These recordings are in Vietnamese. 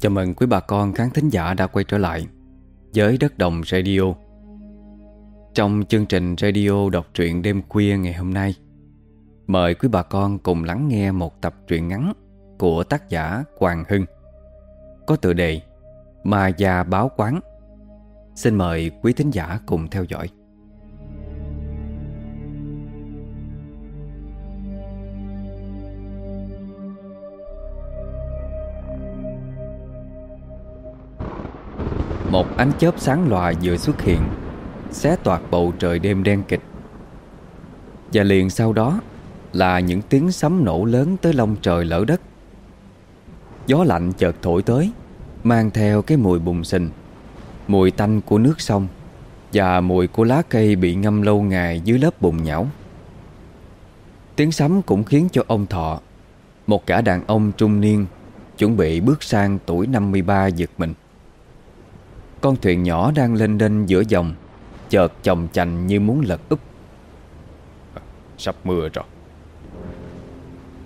Chào mừng quý bà con khán thính giả đã quay trở lại với Đất Đồng Radio. Trong chương trình radio đọc truyện đêm khuya ngày hôm nay, mời quý bà con cùng lắng nghe một tập truyện ngắn của tác giả Hoàng Hưng có tựa đề Ma Gia Báo Quán. Xin mời quý thính giả cùng theo dõi. Ánh chớp sáng lòa vừa xuất hiện, Xé toạc bầu trời đêm đen kịch. Và liền sau đó Là những tiếng sấm nổ lớn tới lông trời lỡ đất. Gió lạnh chợt thổi tới, Mang theo cái mùi bùng sình, Mùi tanh của nước sông Và mùi của lá cây bị ngâm lâu ngày dưới lớp bùn nhão. Tiếng sấm cũng khiến cho ông Thọ, Một cả đàn ông trung niên, Chuẩn bị bước sang tuổi 53 giật mình con thuyền nhỏ đang lên đênh giữa dòng Chợt chồng chành như muốn lật úp. Sắp mưa rồi.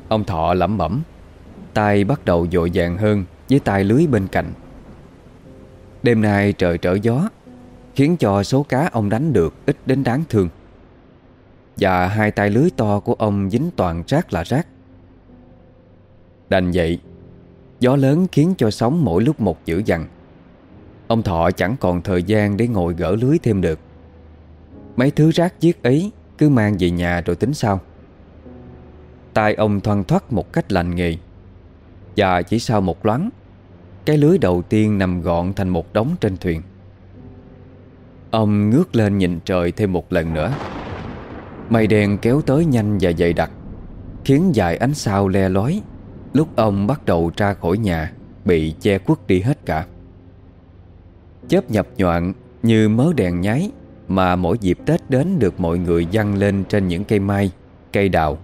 Ông Thọ lẩm bẩm tay bắt đầu dội vàng hơn Với tay lưới bên cạnh. Đêm nay trời trở gió Khiến cho số cá ông đánh được Ít đến đáng thương. Và hai tay lưới to của ông Dính toàn rác là rác. Đành vậy Gió lớn khiến cho sóng mỗi lúc một dữ dằn Ông Thọ chẳng còn thời gian để ngồi gỡ lưới thêm được. Mấy thứ rác giết ấy Cứ mang về nhà rồi tính sau. Tay ông thoăn thoắt một cách lành nghề. Và chỉ sau một loáng, Cái lưới đầu tiên nằm gọn thành một đống trên thuyền. Ông ngước lên nhìn trời thêm một lần nữa. Mây đen kéo tới nhanh và dày đặc, Khiến dài ánh sao le lói Lúc ông bắt đầu ra khỏi nhà, Bị che khuất đi hết cả. Chớp nhập nhoạn như mớ đèn nháy Mà mỗi dịp Tết đến được mọi người dăng lên trên những cây mai, cây đào.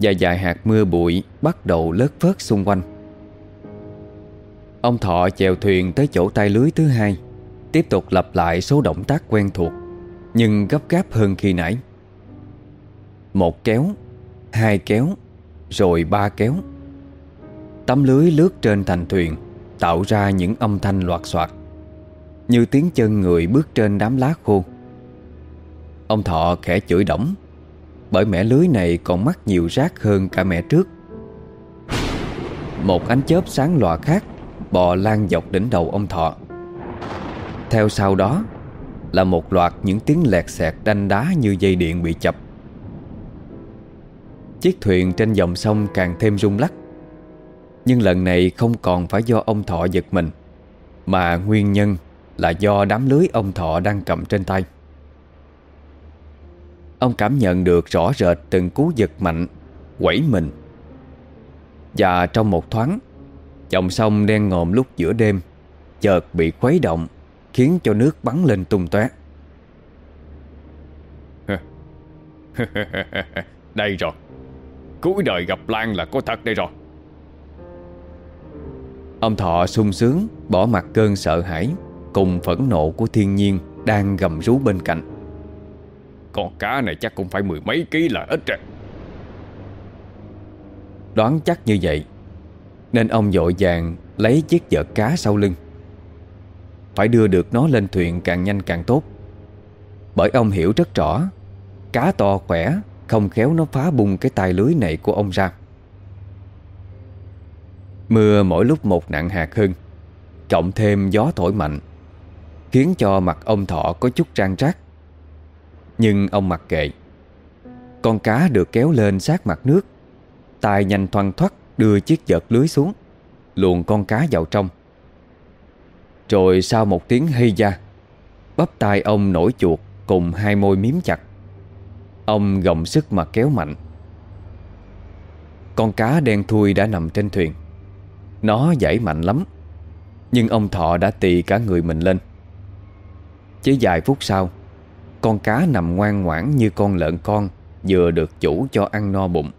Và dài hạt mưa bụi bắt đầu lớt phớt xung quanh. Ông Thọ chèo thuyền tới chỗ tay lưới thứ hai Tiếp tục lặp lại số động tác quen thuộc Nhưng gấp gáp hơn khi nãy. Một kéo Hai kéo Rồi ba kéo. Tấm lưới lướt trên thành thuyền. Tạo ra những âm thanh loạt soạt, Như tiếng chân người bước trên đám lá khô. Ông Thọ khẽ chửi đổng, Bởi mẻ lưới này còn mắc nhiều rác hơn cả mẻ trước. Một ánh chớp sáng lòa khác Bò lan dọc đỉnh đầu ông Thọ. Theo sau đó Là một loạt những tiếng lẹt xẹt đanh đá như dây điện bị chập. Chiếc thuyền trên dòng sông càng thêm rung lắc nhưng lần này không còn phải do ông Thọ giật mình, Mà nguyên nhân là do đám lưới ông Thọ đang cầm trên tay. Ông cảm nhận được rõ rệt từng cú giật mạnh, Quẩy mình. Và trong một thoáng, Dòng sông đen ngòm lúc giữa đêm Chợt bị khuấy động, Khiến cho nước bắn lên tung tóe. Đây rồi. Cuối đời gặp Lan là có thật đây rồi. Ông Thọ sung sướng Bỏ mặt cơn sợ hãi Cùng phẫn nộ của thiên nhiên Đang gầm rú bên cạnh. Con cá này chắc cũng phải mười mấy ký là ít rồi. Đoán chắc như vậy Nên ông dội vàng Lấy chiếc vợt cá sau lưng. Phải đưa được nó lên thuyền càng nhanh càng tốt. Bởi ông hiểu rất rõ Cá to khỏe Không khéo nó phá bung cái tay lưới này của ông ra Mưa mỗi lúc một nặng hạt hơn, Cộng thêm gió thổi mạnh, Khiến cho mặt ông thọ có chút trang rác. Nhưng ông mặc kệ, Con cá được kéo lên sát mặt nước, tay nhanh thoăn thoắt đưa chiếc vợt lưới xuống, Luồn con cá vào trong. Rồi sau một tiếng hay da, Bắp tay ông nổi chuột Cùng hai môi miếm chặt. Ông gồng sức mà kéo mạnh. Con cá đen thui đã nằm trên thuyền nó dãy mạnh lắm. Nhưng ông Thọ đã tì cả người mình lên. Chỉ vài phút sau, Con cá nằm ngoan ngoãn như con lợn con Vừa được chủ cho ăn no bụng.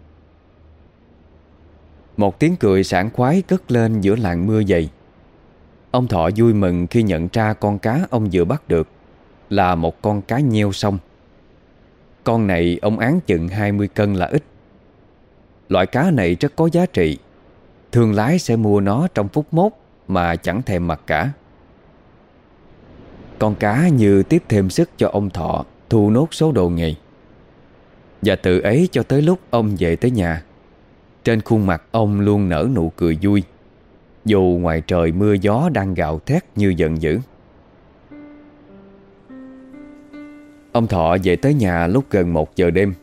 Một tiếng cười sảng khoái cất lên giữa làng mưa dày. Ông Thọ vui mừng khi nhận ra con cá ông vừa bắt được Là một con cá nheo sông. Con này ông án chừng 20 cân là ít. Loại cá này rất có giá trị. Thương lái sẽ mua nó trong phút mốt Mà chẳng thèm mặt cả. Con cá như tiếp thêm sức cho ông Thọ Thu nốt số đồ nghề. Và tự ấy cho tới lúc ông về tới nhà, Trên khuôn mặt ông luôn nở nụ cười vui, Dù ngoài trời mưa gió đang gào thét như giận dữ. Ông Thọ về tới nhà lúc gần một giờ đêm.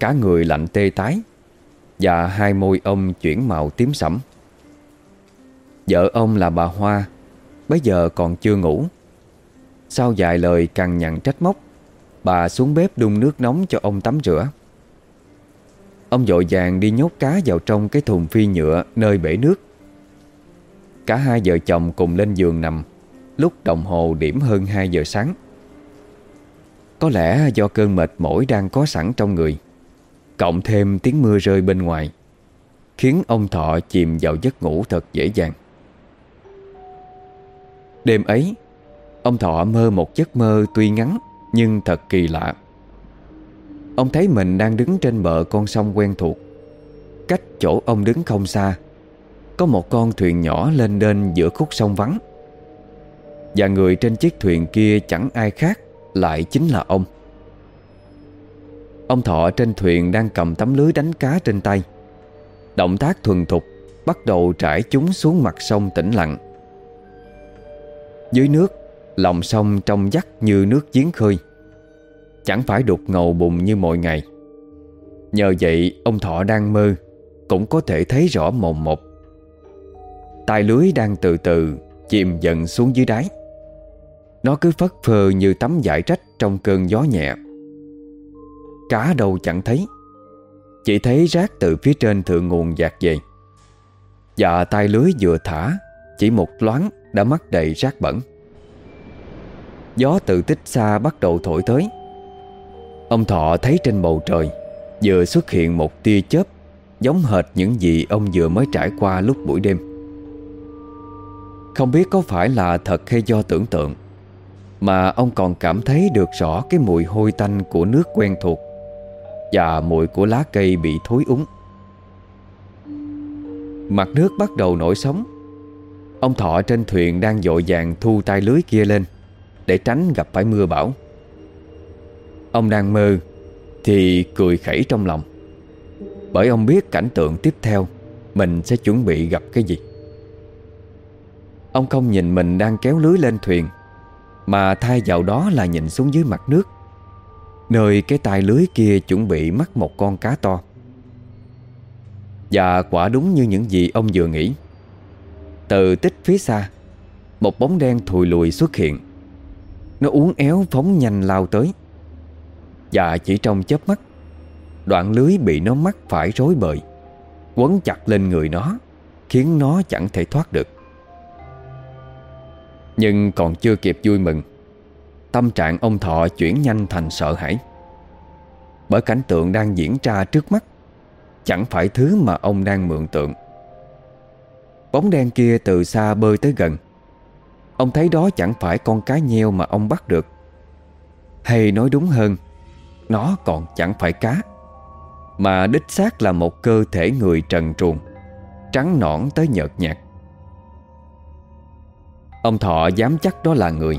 Cả người lạnh tê tái. Và hai môi ông chuyển màu tím sẫm. Vợ ông là bà Hoa Bây giờ còn chưa ngủ. Sau vài lời cằn nhằn trách móc, Bà xuống bếp đun nước nóng cho ông tắm rửa. Ông vội vàng đi nhốt cá vào trong cái thùng phi nhựa nơi bể nước. Cả hai vợ chồng cùng lên giường nằm, Lúc đồng hồ điểm hơn 2 giờ sáng. Có lẽ do cơn mệt mỏi đang có sẵn trong người. Cộng thêm tiếng mưa rơi bên ngoài, Khiến ông Thọ chìm vào giấc ngủ thật dễ dàng. Đêm ấy, Ông Thọ mơ một giấc mơ tuy ngắn Nhưng thật kỳ lạ. Ông thấy mình đang đứng trên bờ con sông quen thuộc. Cách chỗ ông đứng không xa, Có một con thuyền nhỏ lên đên giữa khúc sông vắng. Và người trên chiếc thuyền kia chẳng ai khác Lại chính là ông. Ông Thọ trên thuyền đang cầm tấm lưới đánh cá trên tay. Động tác thuần thục Bắt đầu trải chúng xuống mặt sông tĩnh lặng. Dưới nước, Lòng sông trong vắt như nước giếng khơi. Chẳng phải đục ngầu bùng như mọi ngày. Nhờ vậy, ông Thọ đang mơ, Cũng có thể thấy rõ mồm một. Tài lưới đang từ từ Chìm dần xuống dưới đáy. Nó cứ phất phơ như tấm giải trách Trong cơn gió nhẹ. Cá đâu chẳng thấy. Chỉ thấy rác từ phía trên thượng nguồn dạt về. Và tay lưới vừa thả, Chỉ một loáng đã mắc đầy rác bẩn. Gió từ tích xa bắt đầu thổi tới. Ông Thọ thấy trên bầu trời, Vừa xuất hiện một tia chớp, Giống hệt những gì ông vừa mới trải qua lúc buổi đêm. Không biết có phải là thật hay do tưởng tượng, Mà ông còn cảm thấy được rõ cái mùi hôi tanh của nước quen thuộc. Và mùi của lá cây bị thối úng. Mặt nước bắt đầu nổi sóng. Ông Thọ trên thuyền đang dội vàng thu tay lưới kia lên Để tránh gặp phải mưa bão. Ông đang mơ Thì cười khẩy trong lòng, Bởi ông biết cảnh tượng tiếp theo, Mình sẽ chuẩn bị gặp cái gì. Ông không nhìn mình đang kéo lưới lên thuyền, Mà thay vào đó là nhìn xuống dưới mặt nước. Nơi cái tai lưới kia chuẩn bị mắc một con cá to. Và quả đúng như những gì ông vừa nghĩ. Từ tích phía xa, Một bóng đen thùi lùi xuất hiện. Nó uốn éo phóng nhanh lao tới. Và chỉ trong chớp mắt, Đoạn lưới bị nó mắc phải rối bời, Quấn chặt lên người nó, Khiến nó chẳng thể thoát được. Nhưng còn chưa kịp vui mừng Tâm trạng ông Thọ chuyển nhanh thành sợ hãi. Bởi cảnh tượng đang diễn ra trước mắt, Chẳng phải thứ mà ông đang mượn tượng. Bóng đen kia từ xa bơi tới gần. Ông thấy đó chẳng phải con cá nheo mà ông bắt được. Hay nói đúng hơn, nó còn chẳng phải cá, Mà đích xác là một cơ thể người trần truồng, Trắng nõn tới nhợt nhạt. Ông Thọ dám chắc đó là người.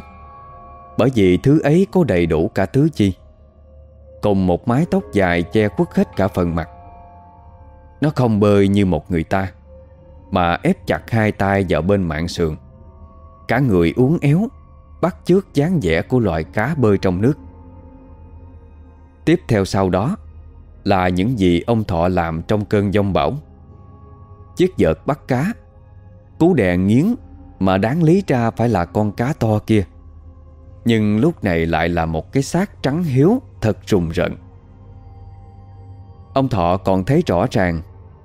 Bởi vì thứ ấy có đầy đủ cả thứ chi. Cùng một mái tóc dài che khuất hết cả phần mặt. Nó không bơi như một người ta, Mà ép chặt hai tay vào bên mạng sườn. Cả người uốn éo, Bắt chước dáng vẻ của loài cá bơi trong nước. Tiếp theo sau đó, Là những gì ông Thọ làm trong cơn giông bão. Chiếc vợt bắt cá, Cú đè nghiến Mà đáng lý ra phải là con cá to kia. Nhưng lúc này lại là một cái xác trắng hiếu, Thật rùng rợn. Ông Thọ còn thấy rõ ràng,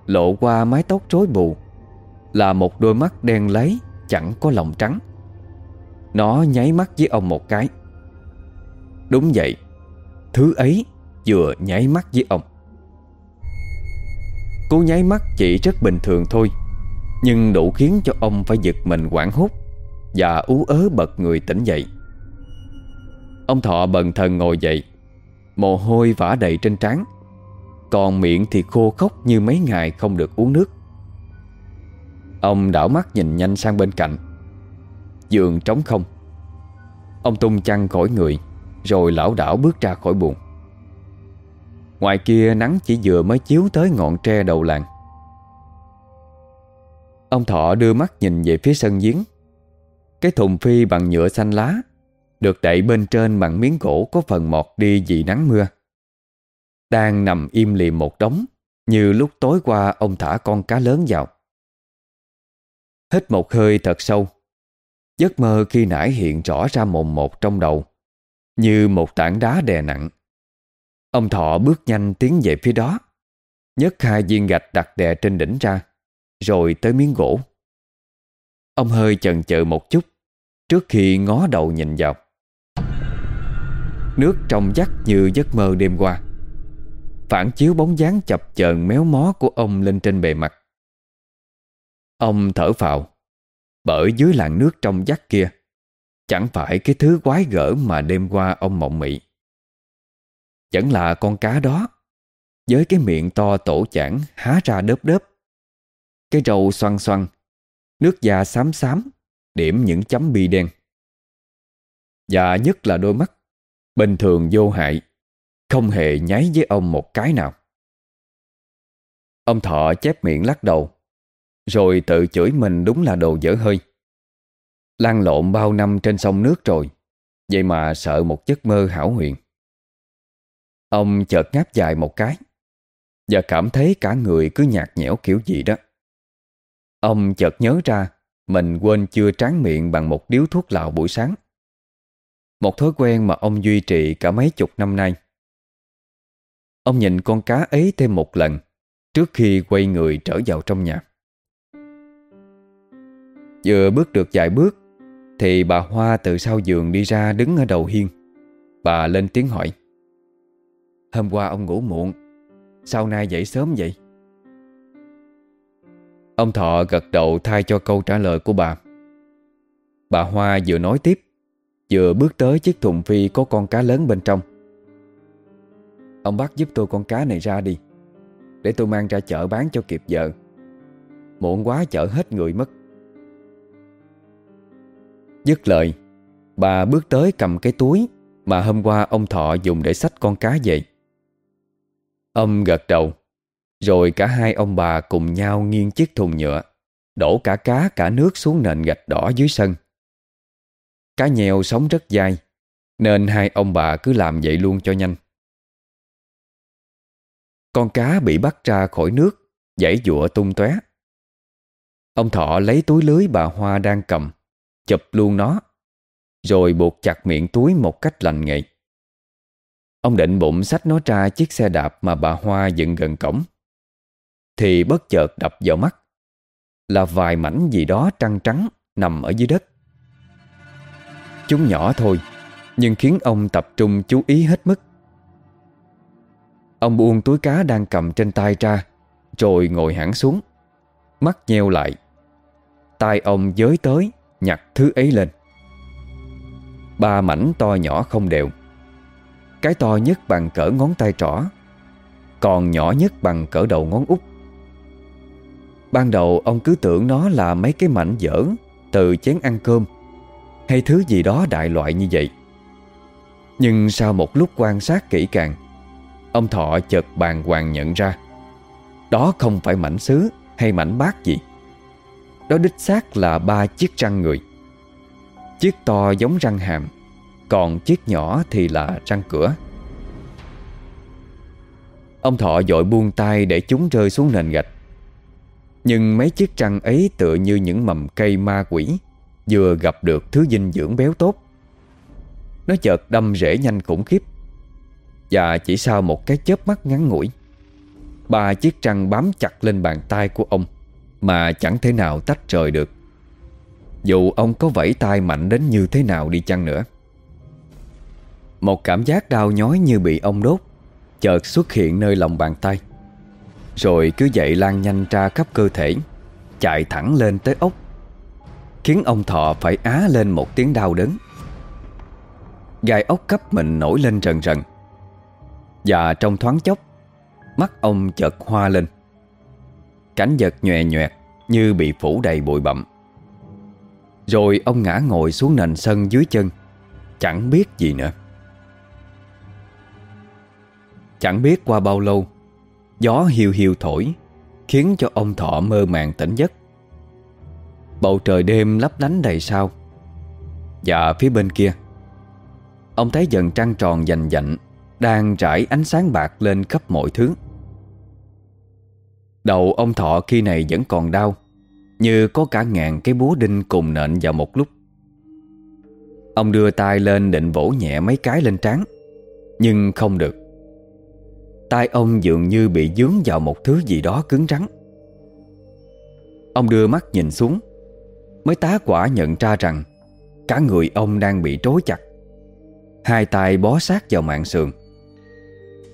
Lộ qua mái tóc rối bù, Là một đôi mắt đen lấy Chẳng có lòng trắng. Nó nháy mắt với ông một cái. Đúng vậy, Thứ ấy vừa nháy mắt với ông. Cú nháy mắt chỉ rất bình thường thôi, Nhưng đủ khiến cho ông phải giật mình quảng hốt Và ú ớ bật người tỉnh dậy. Ông Thọ bần thần ngồi dậy. Mồ hôi vã đầy trên trán. Còn miệng thì khô khốc như mấy ngày không được uống nước. Ông đảo mắt nhìn nhanh sang bên cạnh. Giường trống không. Ông tung chăn khỏi người, Rồi lão đảo bước ra khỏi buồng. Ngoài kia nắng chỉ vừa mới chiếu tới ngọn tre đầu làng. Ông Thọ đưa mắt nhìn về phía sân giếng. Cái thùng phi bằng nhựa xanh lá được đậy bên trên bằng miếng gỗ có phần mọt đi vì nắng mưa. Đang nằm im lìm một đống, Như lúc tối qua ông thả con cá lớn vào. Hít một hơi thật sâu. Giấc mơ khi nãy hiện rõ ra mồm một trong đầu, Như một tảng đá đè nặng. Ông Thọ bước nhanh tiến về phía đó, nhấc hai viên gạch đặt đè trên đỉnh ra, Rồi tới miếng gỗ. Ông hơi chần chừ một chút, Trước khi ngó đầu nhìn vào. Nước trong vắt như giấc mơ đêm qua. Phản chiếu bóng dáng chập chờn méo mó của ông lên trên bề mặt. Ông thở phào, Bởi dưới làn nước trong vắt kia, Chẳng phải cái thứ quái gở mà đêm qua ông mộng mị. Vẫn là con cá đó, Với cái miệng to tổ chản há ra đớp đớp. Cái râu xoăn xoăn, Nước da xám xám, Điểm những chấm bi đen. Và nhất là đôi mắt Bình thường vô hại, Không hề nháy với ông một cái nào. Ông Thọ chép miệng lắc đầu, rồi tự chửi mình đúng là đồ dở hơi. Lăn lộn bao năm trên sông nước rồi, Vậy mà sợ một giấc mơ hảo huyền. Ông chợt ngáp dài một cái, Và cảm thấy cả người cứ nhạt nhẽo kiểu gì đó. Ông chợt nhớ ra, Mình quên chưa tráng miệng bằng một điếu thuốc lào buổi sáng. Một thói quen mà ông duy trì cả mấy chục năm nay. Ông nhìn con cá ấy thêm một lần, Trước khi quay người trở vào trong nhà. Vừa bước được vài bước, Thì bà Hoa từ sau giường đi ra đứng ở đầu hiên. Bà lên tiếng hỏi, Hôm qua ông ngủ muộn, Sao nay dậy sớm vậy? Ông Thọ gật đầu thay cho câu trả lời của bà. Bà Hoa vừa nói tiếp Vừa bước tới chiếc thùng phi có con cá lớn bên trong. Ông bác giúp tôi con cá này ra đi, Để tôi mang ra chợ bán cho kịp giờ. Muộn quá chợ hết người mất. Dứt lời, Bà bước tới cầm cái túi Mà hôm qua ông Thọ dùng để xách con cá về. Ông gật đầu, Rồi cả hai ông bà cùng nhau nghiêng chiếc thùng nhựa, Đổ cả cá cả nước xuống nền gạch đỏ dưới sân. Cá nheo sống rất dai, Nên hai ông bà cứ làm vậy luôn cho nhanh. Con cá bị bắt ra khỏi nước, Dãy dụa tung tóe. Ông Thọ lấy túi lưới bà Hoa đang cầm, Chụp luôn nó, Rồi buộc chặt miệng túi một cách lành nghề. Ông định bụng xách nó ra chiếc xe đạp mà bà Hoa dựng gần cổng. Thì bất chợt đập vào mắt, Là vài mảnh gì đó trăng trắng nằm ở dưới đất. Chúng nhỏ thôi, Nhưng khiến ông tập trung chú ý hết mức. Ông buông túi cá đang cầm trên tay ra, Rồi ngồi hẳn xuống, Mắt nheo lại. Tay ông giới tới, Nhặt thứ ấy lên. Ba mảnh to nhỏ không đều. Cái to nhất bằng cỡ ngón tay trỏ, Còn nhỏ nhất bằng cỡ đầu ngón út. Ban đầu ông cứ tưởng nó là mấy cái mảnh dở Từ chén ăn cơm hay thứ gì đó đại loại như vậy. Nhưng sau một lúc quan sát kỹ càng, Ông Thọ chợt bàng hoàng nhận ra, Đó không phải mảnh sứ hay mảnh bát gì. Đó đích xác là ba chiếc răng người. Chiếc to giống răng hàm, Còn chiếc nhỏ thì là răng cửa. Ông Thọ dội buông tay để chúng rơi xuống nền gạch. Nhưng mấy chiếc răng ấy tựa như những mầm cây ma quỷ Vừa gặp được thứ dinh dưỡng béo tốt. Nó chợt đâm rễ nhanh khủng khiếp, Và chỉ sau một cái chớp mắt ngắn ngủi, Ba chiếc răng bám chặt lên bàn tay của ông mà chẳng thể nào tách rời được. Dù ông có vẫy tay mạnh đến như thế nào đi chăng nữa, Một cảm giác đau nhói như bị ông đốt Chợt xuất hiện nơi lòng bàn tay, Rồi cứ dậy lan nhanh ra khắp cơ thể, Chạy thẳng lên tới ốc. Khiến ông Thọ phải á lên một tiếng đau đớn. Gai ốc cấp mình nổi lên rần rần. Và trong thoáng chốc, Mắt ông chợt hoa lên. Cảnh vật nhòe nhòe Như bị phủ đầy bụi bặm. Rồi ông ngã ngồi xuống nền sân dưới chân, Chẳng biết gì nữa. Chẳng biết qua bao lâu, Gió hiu hiu thổi, Khiến cho ông Thọ mơ màng tỉnh giấc. Bầu trời đêm lấp lánh đầy sao. Và phía bên kia, Ông thấy dần trăng tròn dành dạnh, Đang trải ánh sáng bạc lên khắp mọi thứ. Đầu ông Thọ khi này vẫn còn đau, Như có cả ngàn cái búa đinh cùng nện vào một lúc. Ông đưa tay lên định vỗ nhẹ mấy cái lên trán, Nhưng không được. Tay ông dường như bị dướng vào một thứ gì đó cứng rắn. Ông đưa mắt nhìn xuống Mới tá quả nhận ra rằng Cả người ông đang bị trói chặt. Hai tay bó sát vào mạng sườn.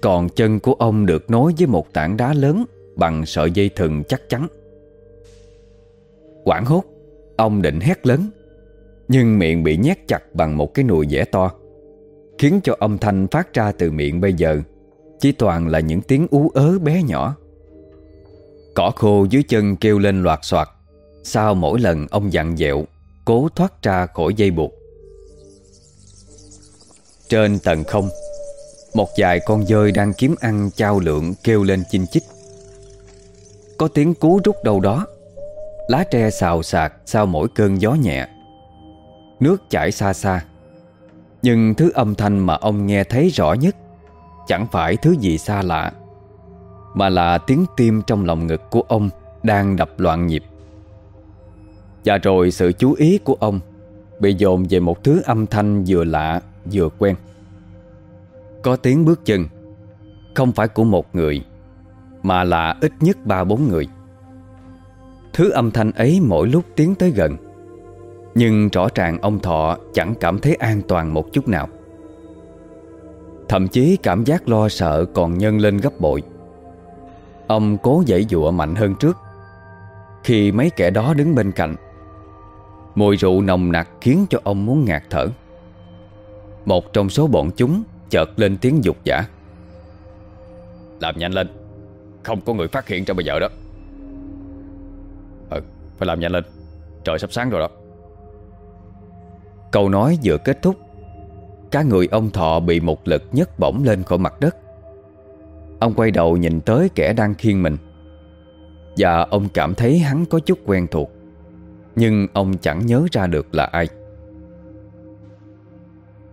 Còn chân của ông được nối với một tảng đá lớn Bằng sợi dây thừng chắc chắn. Quảng hốt, Ông định hét lớn, Nhưng miệng bị nhét chặt bằng một cái nùi dẻ to, Khiến cho âm thanh phát ra từ miệng bây giờ Chỉ toàn là những tiếng ú ớ bé nhỏ. Cỏ khô dưới chân kêu lên loạt soạt. Sau mỗi lần ông dặn dẹo, Cố thoát ra khỏi dây buộc. Trên tầng không, Một vài con dơi đang kiếm ăn trao lượng kêu lên chinh chích. Có tiếng cú rút đâu đó, Lá tre xào xạc sau mỗi cơn gió nhẹ. Nước chảy xa xa, Nhưng thứ âm thanh mà ông nghe thấy rõ nhất Chẳng phải thứ gì xa lạ, Mà là tiếng tim trong lòng ngực của ông Đang đập loạn nhịp. Và rồi sự chú ý của ông Bị dồn về một thứ âm thanh vừa lạ vừa quen. Có tiếng bước chân, Không phải của một người, Mà là ít nhất ba bốn người. Thứ âm thanh ấy mỗi lúc tiến tới gần, Nhưng rõ ràng ông Thọ chẳng cảm thấy an toàn một chút nào. Thậm chí cảm giác lo sợ còn nhân lên gấp bội. Ông cố dãy dụa mạnh hơn trước, Khi mấy kẻ đó đứng bên cạnh Mùi rượu nồng nặc khiến cho ông muốn ngạt thở. Một trong số bọn chúng chợt lên tiếng dục giả Làm nhanh lên Không có người phát hiện cho bây giờ đó. Ừ, phải làm nhanh lên Trời sắp sáng rồi đó. Câu nói vừa kết thúc Cả người ông Thọ bị một lực nhấc bổng lên khỏi mặt đất. Ông quay đầu nhìn tới kẻ đang khiêng mình Và ông cảm thấy hắn có chút quen thuộc. Nhưng ông chẳng nhớ ra được là ai.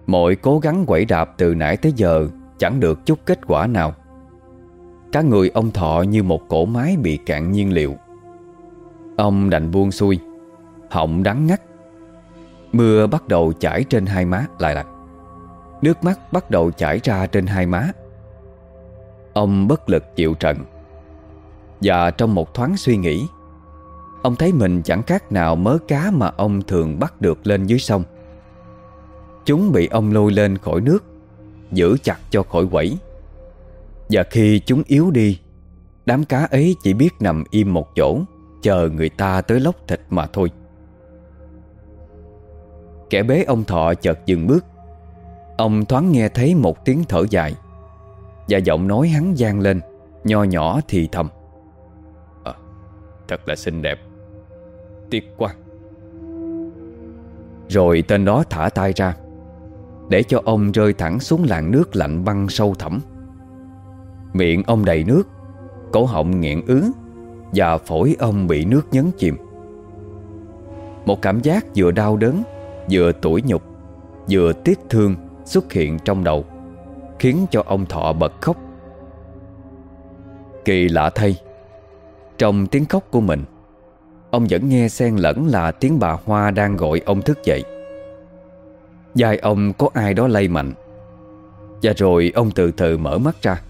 Mọi cố gắng quẩy đạp từ nãy tới giờ Chẳng được chút kết quả nào. Cả người ông Thọ như một cổ máy bị cạn nhiên liệu. Ông đành buông xuôi, Họng đắng ngắt. Mưa bắt đầu chảy trên hai má, lại là Nước mắt bắt đầu chảy ra trên hai má. Ông bất lực chịu trận Và trong một thoáng suy nghĩ Ông thấy mình chẳng khác nào mớ cá mà ông thường bắt được lên dưới sông. Chúng bị ông lôi lên khỏi nước Giữ chặt cho khỏi quẩy. Và khi chúng yếu đi Đám cá ấy chỉ biết nằm im một chỗ Chờ người ta tới lóc thịt mà thôi. Kẻ bế ông Thọ chợt dừng bước. Ông thoáng nghe thấy một tiếng thở dài Và giọng nói hắn gian lên Nho nhỏ thì thầm. À, Thật là xinh đẹp tiệt quan. Rồi tên đó thả tay ra, Để cho ông rơi thẳng xuống làn nước lạnh băng sâu thẳm. Miệng ông đầy nước, Cổ họng nghẹn ứ Và phổi ông bị nước nhấn chìm. Một cảm giác vừa đau đớn, Vừa tủi nhục, Vừa tiếc thương xuất hiện trong đầu, Khiến cho ông Thọ bật khóc. Kỳ lạ thay, Trong tiếng khóc của mình Ông vẫn nghe xen lẫn là tiếng bà Hoa đang gọi ông thức dậy. Dài ông, có ai đó lay mạnh. Và rồi ông từ từ mở mắt ra.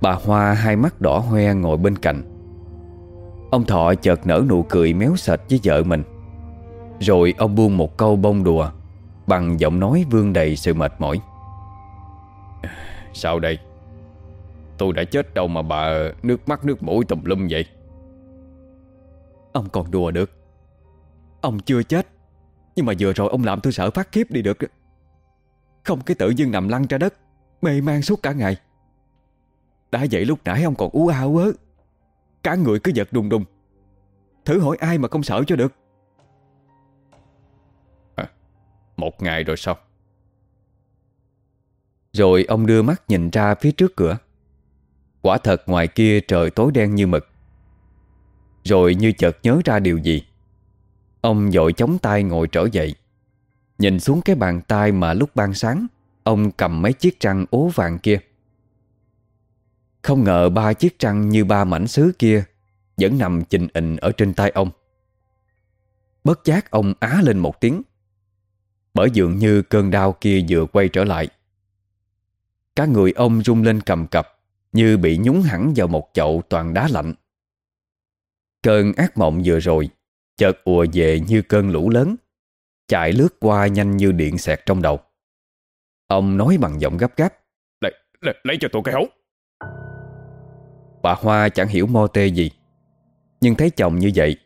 Bà Hoa hai mắt đỏ hoe ngồi bên cạnh. Ông Thọ chợt nở nụ cười méo sệt với vợ mình. Rồi ông buông một câu bông đùa Bằng giọng nói vương đầy sự mệt mỏi. Sao đây? Tôi đã chết đâu mà bà Nước mắt nước mũi tùm lum vậy? Ông còn đùa được. Ông chưa chết Nhưng mà vừa rồi ông làm tôi sợ phát khiếp đi được. Không cái tự dưng nằm lăn ra đất Mê man suốt cả ngày. Đã vậy lúc nãy ông còn ú áo ớ. Cả người cứ giật đùng đùng. Thử hỏi ai mà không sợ cho được? À, Một ngày rồi sao? Rồi ông đưa mắt nhìn ra phía trước cửa. Quả thật ngoài kia trời tối đen như mực rồi như chợt nhớ ra điều gì. Ông dội chống tay ngồi trở dậy. Nhìn xuống cái bàn tay mà lúc ban sáng, Ông cầm mấy chiếc răng ố vàng kia. Không ngờ ba chiếc răng như ba mảnh sứ kia Vẫn nằm chình ịnh ở trên tay ông. Bất giác ông á lên một tiếng, Bởi dường như cơn đau kia vừa quay trở lại. Cả người ông rung lên cầm cập, Như bị nhúng hẳn vào một chậu toàn đá lạnh. Cơn ác mộng vừa rồi Chợt ùa về như cơn lũ lớn Chạy lướt qua nhanh như điện xẹt trong đầu. Ông nói bằng giọng gấp gáp Lấy, lấy, lấy cho tôi cái hấu Bà Hoa chẳng hiểu mô tê gì Nhưng thấy chồng như vậy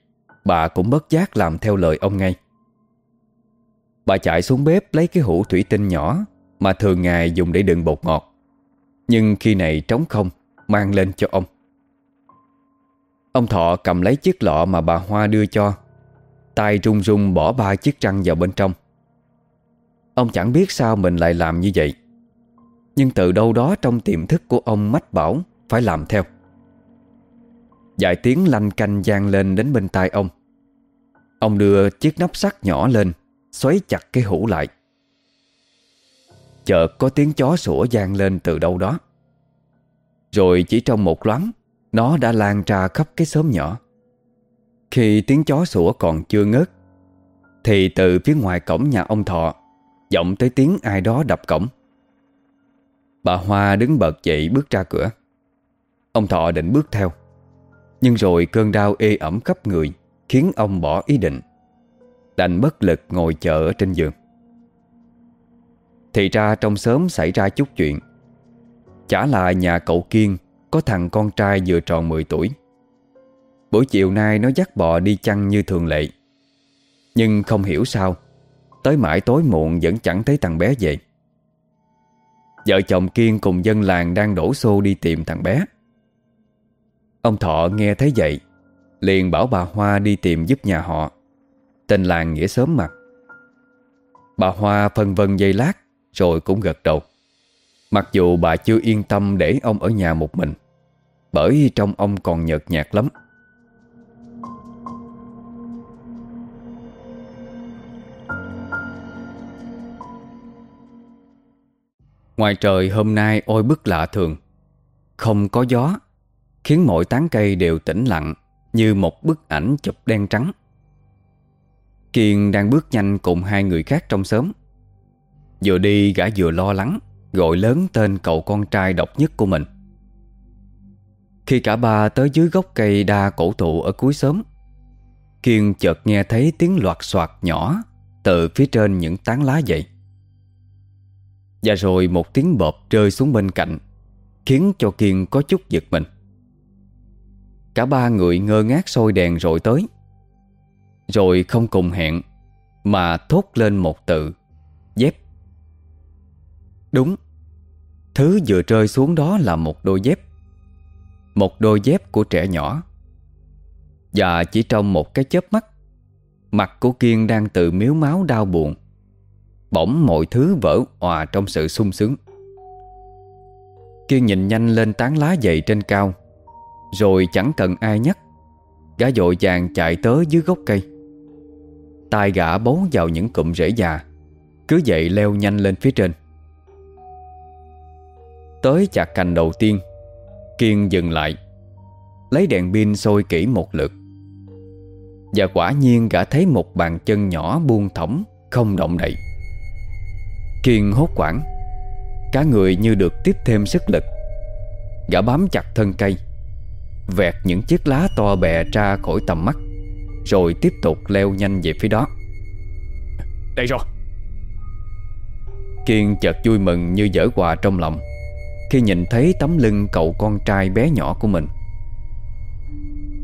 Bà cũng bất giác làm theo lời ông ngay. Bà chạy xuống bếp lấy cái hũ thủy tinh nhỏ Mà thường ngày dùng để đựng bột ngọt Nhưng khi này trống không Mang lên cho ông Ông Thọ cầm lấy chiếc lọ mà bà Hoa đưa cho. Tay run run bỏ ba chiếc răng vào bên trong. Ông chẳng biết sao mình lại làm như vậy. Nhưng từ đâu đó trong tiềm thức của ông mách bảo Phải làm theo. Vài tiếng lanh canh gian lên đến bên tai ông. Ông đưa chiếc nắp sắt nhỏ lên, Xoáy chặt cái hũ lại. Chợt có tiếng chó sủa gian lên từ đâu đó. Rồi chỉ trong một loáng nó đã lan ra khắp cái xóm nhỏ. Khi tiếng chó sủa còn chưa ngớt, Thì từ phía ngoài cổng nhà ông Thọ Giọng tới tiếng ai đó đập cổng. Bà Hoa đứng bật dậy bước ra cửa. Ông Thọ định bước theo, Nhưng rồi cơn đau ê ẩm khắp người, Khiến ông bỏ ý định. Đành bất lực ngồi chờ ở trên giường. Thì ra trong sớm xảy ra chút chuyện. Chả là nhà cậu Kiên có thằng con trai vừa tròn 10 tuổi. Buổi chiều nay nó dắt bò đi chăn như thường lệ. Nhưng không hiểu sao, Tới mãi tối muộn vẫn chẳng thấy thằng bé về. Vợ chồng Kiên cùng dân làng đang đổ xô đi tìm thằng bé. Ông Thọ nghe thấy vậy, Liền bảo bà Hoa đi tìm giúp nhà họ. Tên làng nghĩa sớm mặt. Bà Hoa phân vân dây lát, Rồi cũng gật đầu. Mặc dù bà chưa yên tâm để ông ở nhà một mình bởi trong ông còn nhợt nhạt lắm. Ngoài trời hôm nay ôi bức lạ thường. Không có gió, Khiến mọi tán cây đều tĩnh lặng Như một bức ảnh chụp đen trắng. Kiên đang bước nhanh cùng hai người khác trong xóm. Vừa đi gã vừa lo lắng, Gọi lớn tên cậu con trai độc nhất của mình. Khi cả ba tới dưới gốc cây đa cổ thụ ở cuối xóm, Kiên chợt nghe thấy tiếng loạt soạt nhỏ Từ phía trên những tán lá dậy và rồi một tiếng bọp rơi xuống bên cạnh, Khiến cho Kiên có chút giật mình. Cả ba người ngơ ngác sôi đèn rồi tới, Rồi không cùng hẹn, Mà thốt lên một từ, Dép. Đúng, Thứ vừa rơi xuống đó là một đôi dép. Một đôi dép của trẻ nhỏ. Và chỉ trong một cái chớp mắt, Mặt của Kiên đang tự miếu máu đau buồn. Bỗng mọi thứ vỡ hòa trong sự sung sướng. Kiên nhìn nhanh lên tán lá dày trên cao, Rồi chẳng cần ai nhắc. Gã dội vàng chạy tới dưới gốc cây. Tay gã bấu vào những cụm rễ già, Cứ vậy leo nhanh lên phía trên. Tới chặt cành đầu tiên Kiên dừng lại. Lấy đèn pin soi kỹ một lượt. Và quả nhiên gã thấy một bàn chân nhỏ buông thõng Không động đậy. Kiên hốt quảng Cả người như được tiếp thêm sức lực. Gã bám chặt thân cây Vẹt những chiếc lá to bè ra khỏi tầm mắt Rồi tiếp tục leo nhanh về phía đó. Đây rồi. Kiên chợt vui mừng như dở quà trong lòng khi nhìn thấy tấm lưng cậu con trai bé nhỏ của mình.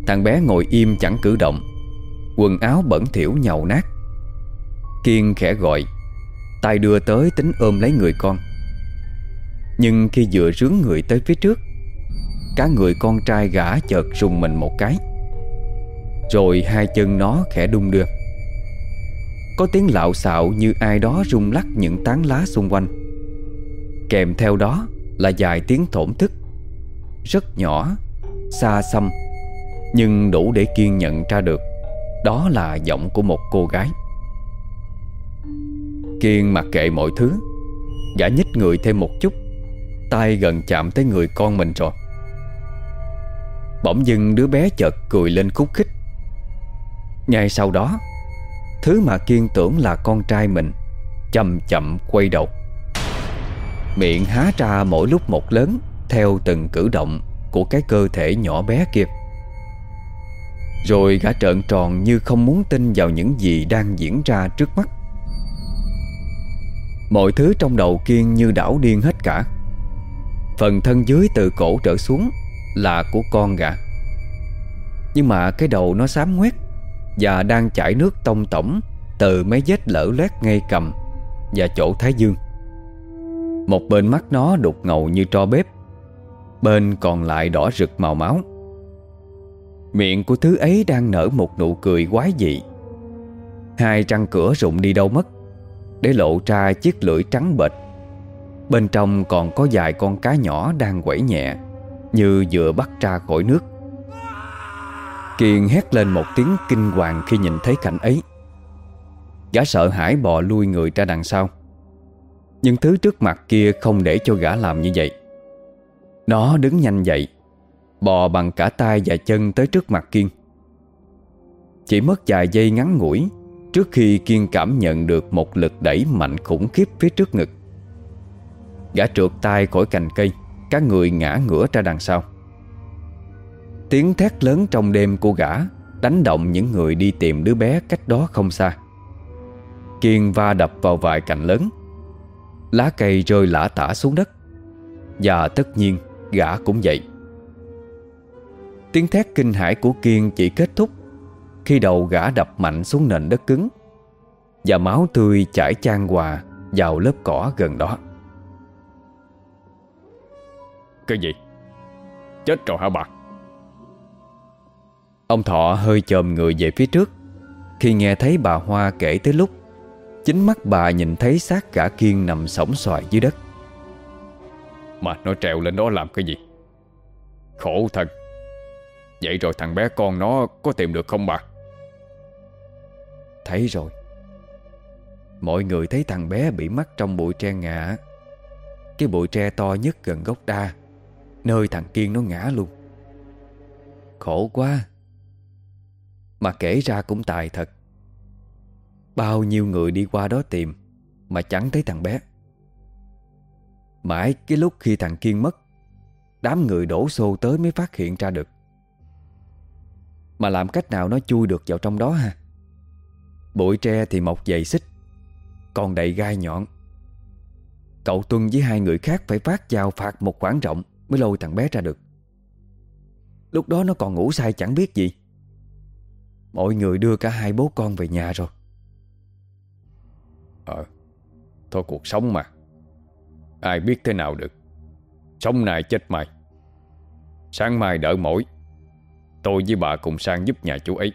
Thằng bé ngồi im chẳng cử động, Quần áo bẩn thỉu nhầu nát. Kiên khẽ gọi, tay đưa tới tính ôm lấy người con. Nhưng khi vừa rướng người tới phía trước, Cả người con trai gã chợt rùng mình một cái. Rồi hai chân nó khẽ đung đưa. Có tiếng lạo xạo như ai đó rung lắc những tán lá xung quanh. Kèm theo đó là vài tiếng thổn thức. Rất nhỏ, xa xăm Nhưng đủ để Kiên nhận ra được Đó là giọng của một cô gái. Kiên mặc kệ mọi thứ Gã nhích người thêm một chút tay gần chạm tới người con mình rồi. Bỗng dưng đứa bé chợt cười lên khúc khích. Ngay sau đó Thứ mà Kiên tưởng là con trai mình Chậm chậm quay đầu. Miệng há ra mỗi lúc một lớn, Theo từng cử động Của cái cơ thể nhỏ bé kia. Rồi gã trợn tròn như không muốn tin vào những gì đang diễn ra trước mắt. Mọi thứ trong đầu Kiên như đảo điên hết cả. Phần thân dưới từ cổ trở xuống Là của con gà. Nhưng mà cái đầu nó xám ngoét Và đang chảy nước tông tổng Từ mấy vết lở loét ngay cầm Và chỗ thái dương. Một bên mắt nó đục ngầu như tro bếp, Bên còn lại đỏ rực màu máu. Miệng của thứ ấy đang nở một nụ cười quái dị. Hai răng cửa rụng đi đâu mất, Để lộ ra chiếc lưỡi trắng bệch. Bên trong còn có vài con cá nhỏ đang quẩy nhẹ, Như vừa bắt ra khỏi nước. Kiên hét lên một tiếng kinh hoàng khi nhìn thấy cảnh ấy. Gã sợ hãi bò lui người ra đằng sau. Nhưng thứ trước mặt kia không để cho gã làm như vậy. Nó đứng nhanh dậy, Bò bằng cả tay và chân tới trước mặt Kiên. Chỉ mất vài giây ngắn ngủi, Trước khi Kiên cảm nhận được một lực đẩy mạnh khủng khiếp phía trước ngực. Gã trượt tay khỏi cành cây, Các người ngã ngửa ra đằng sau. Tiếng thét lớn trong đêm của gã Đánh động những người đi tìm đứa bé cách đó không xa. Kiên va đập vào vài cành lớn Lá cây rơi lả tả xuống đất. Và tất nhiên gã cũng vậy. Tiếng thét kinh hãi của Kiên chỉ kết thúc Khi đầu gã đập mạnh xuống nền đất cứng Và máu tươi chảy chan hòa vào lớp cỏ gần đó. Cái gì? Chết rồi hả bà? Ông Thọ hơi chồm người về phía trước Khi nghe thấy bà Hoa kể tới lúc Chính mắt bà nhìn thấy xác cả Kiên nằm sóng xoài dưới đất. Mà nó trèo lên đó làm cái gì? Khổ thật Vậy rồi thằng bé con nó có tìm được không bà? Thấy rồi. Mọi người thấy thằng bé bị mắc trong bụi tre ngã. Cái bụi tre to nhất gần gốc đa. Nơi thằng Kiên nó ngã luôn. Khổ quá. Mà kể ra cũng tài thật Bao nhiêu người đi qua đó tìm, Mà chẳng thấy thằng bé. Mãi cái lúc khi thằng Kiên mất, Đám người đổ xô tới mới phát hiện ra được. Mà làm cách nào nó chui được vào trong đó ha? Bụi tre thì mọc dày xích, Còn đầy gai nhọn. Cậu Tuân với hai người khác phải phát dao phạt một khoảng rộng Mới lôi thằng bé ra được. Lúc đó nó còn ngủ say chẳng biết gì. Mọi người đưa cả hai bố con về nhà rồi. Ờ Thôi cuộc sống mà. Ai biết thế nào được. Sống này chết mai. Sáng mai đỡ mỏi. Tôi với bà cùng sang giúp nhà chú ấy.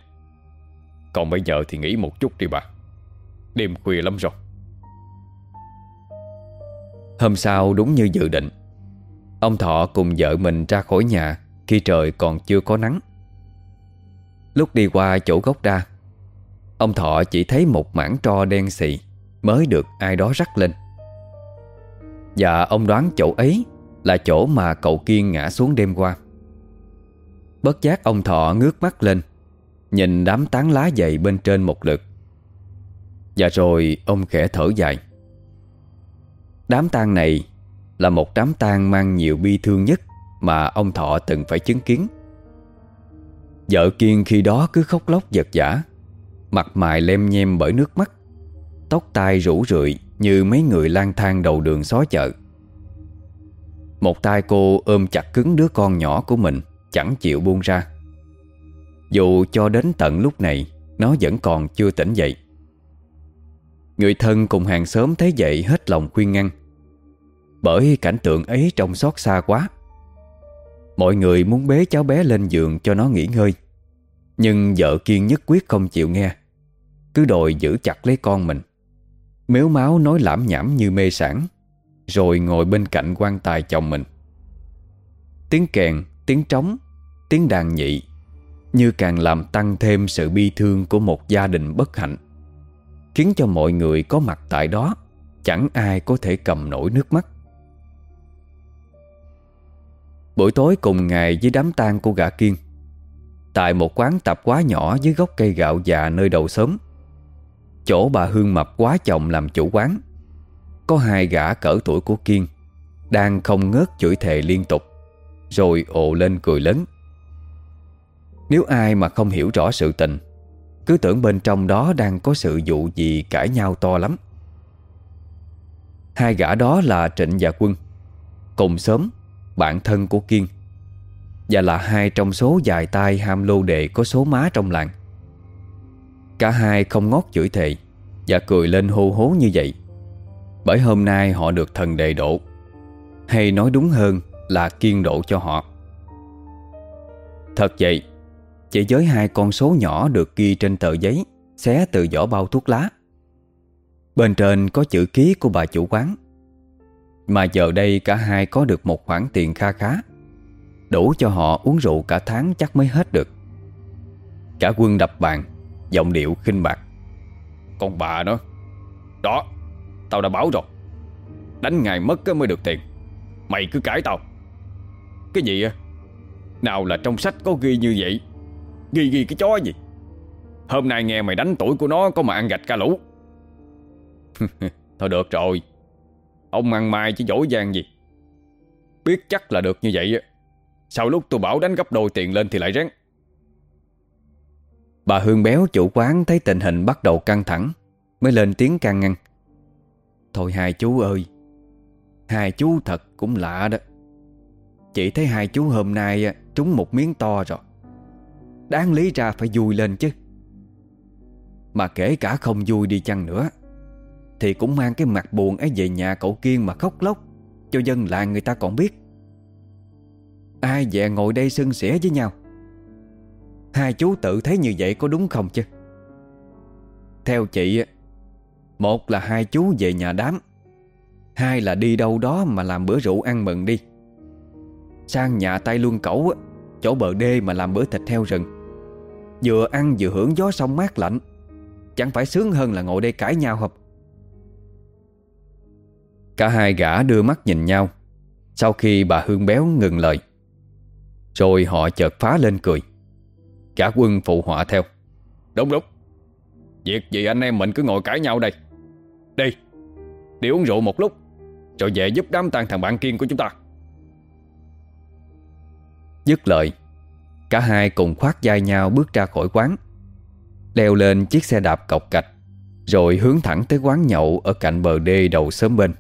Còn bây giờ thì nghỉ một chút đi bà. Đêm khuya lắm rồi. Hôm sau đúng như dự định, Ông Thọ cùng vợ mình ra khỏi nhà Khi trời còn chưa có nắng. Lúc đi qua chỗ gốc đa, Ông Thọ chỉ thấy một mảng tro đen xì. Mới được ai đó rắc lên. Và ông đoán chỗ ấy Là chỗ mà cậu Kiên ngã xuống đêm qua. Bất giác ông Thọ ngước mắt lên Nhìn đám tán lá dày bên trên một lượt. Và rồi ông khẽ thở dài. Đám tang này là một đám tang mang nhiều bi thương nhất mà ông Thọ từng phải chứng kiến. Vợ Kiên khi đó cứ khóc lóc giật giả, mặt mày lem nhem bởi nước mắt, tóc tai rủ rượi như mấy người lang thang đầu đường xó chợ. Một tay cô ôm chặt cứng đứa con nhỏ của mình, chẳng chịu buông ra. Dù cho đến tận lúc này, nó vẫn còn chưa tỉnh dậy. Người thân cùng hàng xóm thấy vậy hết lòng khuyên ngăn bởi cảnh tượng ấy trông xót xa quá Mọi người muốn bế cháu bé lên giường cho nó nghỉ ngơi Nhưng vợ Kiên nhất quyết không chịu nghe Cứ đòi giữ chặt lấy con mình Mếu máu nói lãm nhảm như mê sản Rồi ngồi bên cạnh quan tài chồng mình Tiếng kèn, tiếng trống, tiếng đàn nhị Như càng làm tăng thêm sự bi thương của một gia đình bất hạnh Khiến cho mọi người có mặt tại đó Chẳng ai có thể cầm nổi nước mắt Buổi tối cùng ngày với đám tang của gã Kiên Tại một quán tạp quá nhỏ dưới gốc cây gạo già nơi đầu sớm. Chỗ bà Hương Mập quá chồng làm chủ quán. Có hai gã cỡ tuổi của Kiên Đang không ngớt chửi thề liên tục, Rồi ồ lên cười lớn. Nếu ai mà không hiểu rõ sự tình, Cứ tưởng bên trong đó đang có sự vụ gì cãi nhau to lắm. Hai gã đó là Trịnh và Quân, Cùng sớm Bạn thân của Kiên, Và là hai trong số dài tay ham lô đệ Có số má trong làng. Cả hai không ngót chửi thề Và cười lên hô hố như vậy. Bởi hôm nay họ được thần đề độ, Hay nói đúng hơn là kiên độ cho họ. Thật vậy, Chỉ với hai con số nhỏ được ghi trên tờ giấy Xé từ vỏ bao thuốc lá. Bên trên có chữ ký của bà chủ quán. Mà giờ đây cả hai có được một khoản tiền kha khá, Đủ cho họ uống rượu cả tháng chắc mới hết được. Cả quân đập bàn Giọng điệu khinh bạc. Con bà nó. Đó Tao đã báo rồi. Đánh ngày mất mới được tiền. Mày cứ cãi tao. Cái gì à Nào là trong sách có ghi như vậy? Ghi ghi cái chó gì? Hôm nay nghe mày đánh tuổi của nó Có mà ăn gạch ca lũ. Thôi được rồi. Ông ăn mai chứ dỗi dàng gì. Biết chắc là được như vậy Sau lúc tôi bảo đánh gấp đôi tiền lên thì lại rén Bà Hương Béo chủ quán thấy tình hình bắt đầu căng thẳng, Mới lên tiếng can ngăn. Thôi hai chú ơi, Hai chú thật cũng lạ đó. Chị thấy hai chú hôm nay à, trúng một miếng to rồi. Đáng lý ra phải vui lên chứ. Mà kể cả không vui đi chăng nữa, Thì cũng mang cái mặt buồn ấy về nhà cậu Kiên mà khóc lóc, Cho dân làng người ta còn biết. Ai dè ngồi đây sưng sẻ với nhau? Hai chú tự thấy như vậy có đúng không chứ? Theo chị Một là hai chú về nhà đám, Hai là đi đâu đó mà làm bữa rượu ăn mừng đi. Sang nhà tay luôn cẩu Chỗ bờ đê mà làm bữa thịt heo rừng. Vừa ăn vừa hưởng gió sông mát lạnh, Chẳng phải sướng hơn là ngồi đây cãi nhau không? Cả hai gã đưa mắt nhìn nhau, Sau khi bà Hương Béo ngừng lời, Rồi họ chợt phá lên cười. Cả quân phụ họa theo. Đúng đúng Việc gì anh em mình cứ ngồi cãi nhau đây? Đi. Đi uống rượu một lúc, Rồi về giúp đám tang thằng bạn kiên của chúng ta. Dứt lời, Cả hai cùng khoát vai nhau bước ra khỏi quán, Leo lên chiếc xe đạp cọc cạch, Rồi hướng thẳng tới quán nhậu Ở cạnh bờ đê đầu sớm bên.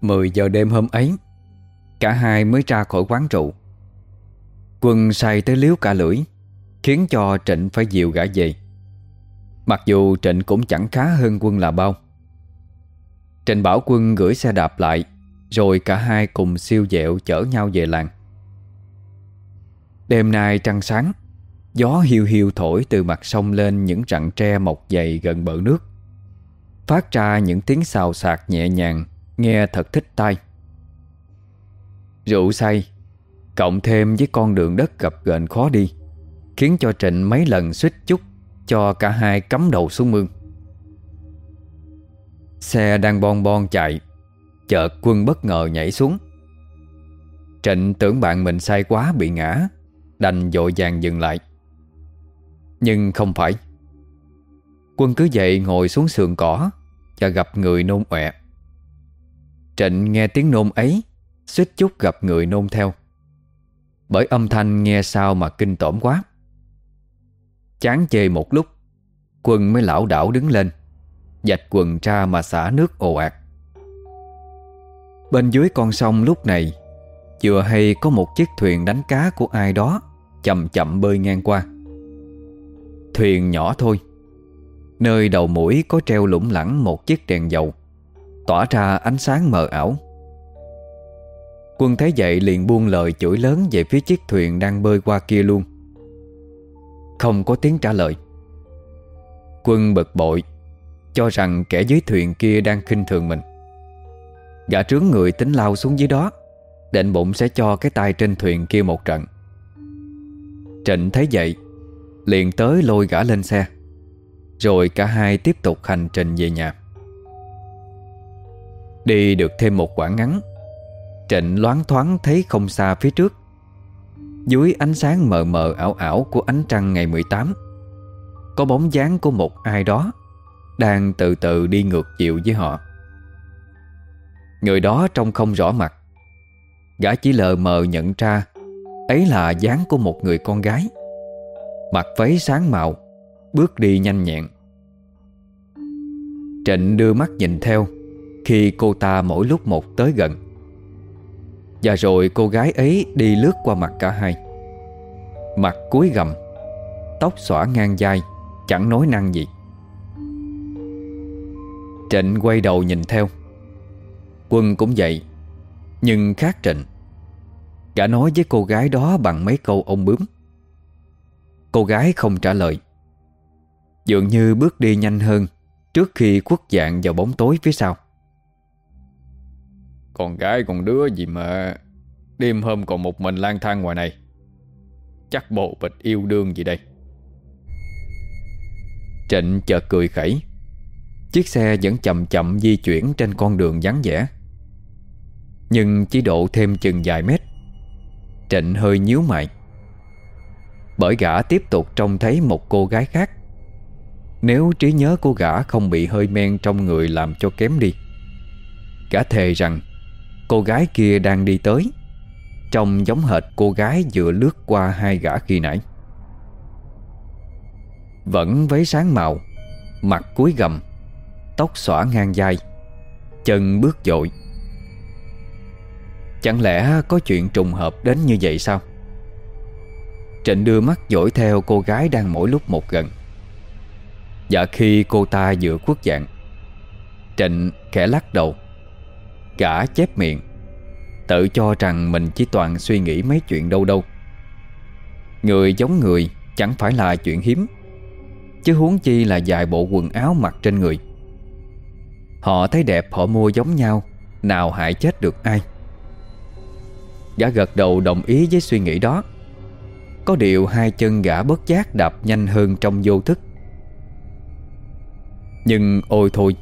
10 giờ đêm hôm ấy, Cả hai mới ra khỏi quán rượu. Quân say tới liếu cả lưỡi, Khiến cho Trịnh phải dịu gã về. Mặc dù Trịnh cũng chẳng khá hơn quân là bao. Trịnh bảo quân gửi xe đạp lại, Rồi cả hai cùng siêu dẹo chở nhau về làng. Đêm nay trăng sáng, Gió hiu hiu thổi từ mặt sông lên những rặng tre mọc dày gần bờ nước. Phát ra những tiếng xào xạc nhẹ nhàng, Nghe thật thích tai. Rượu say Cộng thêm với con đường đất gập ghềnh khó đi, Khiến cho Trịnh mấy lần suýt chút Cho cả hai cắm đầu xuống mương. Xe đang bon bon chạy, Chợt quân bất ngờ nhảy xuống. Trịnh tưởng bạn mình say quá bị ngã, Đành dội vàng dừng lại. Nhưng không phải. Quân cứ dậy ngồi xuống sườn cỏ Và gặp người nôn ọe. Trịnh nghe tiếng nôn ấy, Suýt chút gặp người nôn theo bởi âm thanh nghe sao mà kinh tởm quá. Chán chê một lúc, Quân mới lão đảo đứng lên, Dạch quần ra mà xả nước ồ ạt. Bên dưới con sông lúc này Vừa hay có một chiếc thuyền đánh cá của ai đó Chậm chậm bơi ngang qua. Thuyền nhỏ thôi, Nơi đầu mũi có treo lủng lẳng một chiếc đèn dầu, Tỏa ra ánh sáng mờ ảo. Quân thấy vậy liền buông lời chửi lớn Về phía chiếc thuyền đang bơi qua kia luôn. Không có tiếng trả lời. Quân bực bội, Cho rằng kẻ dưới thuyền kia đang khinh thường mình. Gã trướng người tính lao xuống dưới đó, Định bụng sẽ cho cái tay trên thuyền kia một trận. Trịnh thấy vậy Liền tới lôi gã lên xe, Rồi cả hai tiếp tục hành trình về nhà. Đi được thêm một quãng ngắn Trịnh loáng thoáng thấy không xa phía trước. Dưới ánh sáng mờ mờ ảo ảo của ánh trăng ngày 18 Có bóng dáng của một ai đó Đang từ từ đi ngược chiều với họ. Người đó trông không rõ mặt. Gã chỉ lờ mờ nhận ra Ấy là dáng của một người con gái. Mặc váy sáng màu, Bước đi nhanh nhẹn. Trịnh đưa mắt nhìn theo Khi cô ta mỗi lúc một tới gần. Và rồi cô gái ấy đi lướt qua mặt cả hai. Mặt cúi gầm, Tóc xõa ngang vai, Chẳng nói năng gì. Trịnh quay đầu nhìn theo. Quân cũng vậy, Nhưng khác Trịnh. Cả nói với cô gái đó bằng mấy câu ông bướm. Cô gái không trả lời. Dường như bước đi nhanh hơn Trước khi quất dạng vào bóng tối phía sau. Con gái còn đứa gì mà Đêm hôm còn một mình lang thang ngoài này. Chắc bộ bịch yêu đương gì đây? Trịnh chợt cười khẩy. Chiếc xe vẫn chậm chậm di chuyển trên con đường vắng vẻ. Nhưng chỉ độ thêm chừng vài mét, Trịnh hơi nhíu mày. Bởi gã tiếp tục trông thấy một cô gái khác. Nếu trí nhớ của gã không bị hơi men trong người làm cho kém đi, Gã thề rằng Cô gái kia đang đi tới. Trông giống hệt cô gái vừa lướt qua hai gã khi nãy. Vẫn váy sáng màu, Mặt cúi gầm, Tóc xõa ngang vai, Chân bước dội. Chẳng lẽ có chuyện trùng hợp đến như vậy sao? Trịnh đưa mắt dõi theo cô gái đang mỗi lúc một gần. Và khi cô ta vừa khuất dạng, Trịnh khẽ lắc đầu. Gã chép miệng, Tự cho rằng mình chỉ toàn suy nghĩ mấy chuyện đâu đâu. Người giống người chẳng phải là chuyện hiếm, Chứ huống chi là vài bộ quần áo mặc trên người. Họ thấy đẹp, họ mua giống nhau, Nào hại chết được ai. Gã gật đầu đồng ý với suy nghĩ đó. Có điều hai chân gã bất giác đạp nhanh hơn trong vô thức. Nhưng ôi thôi,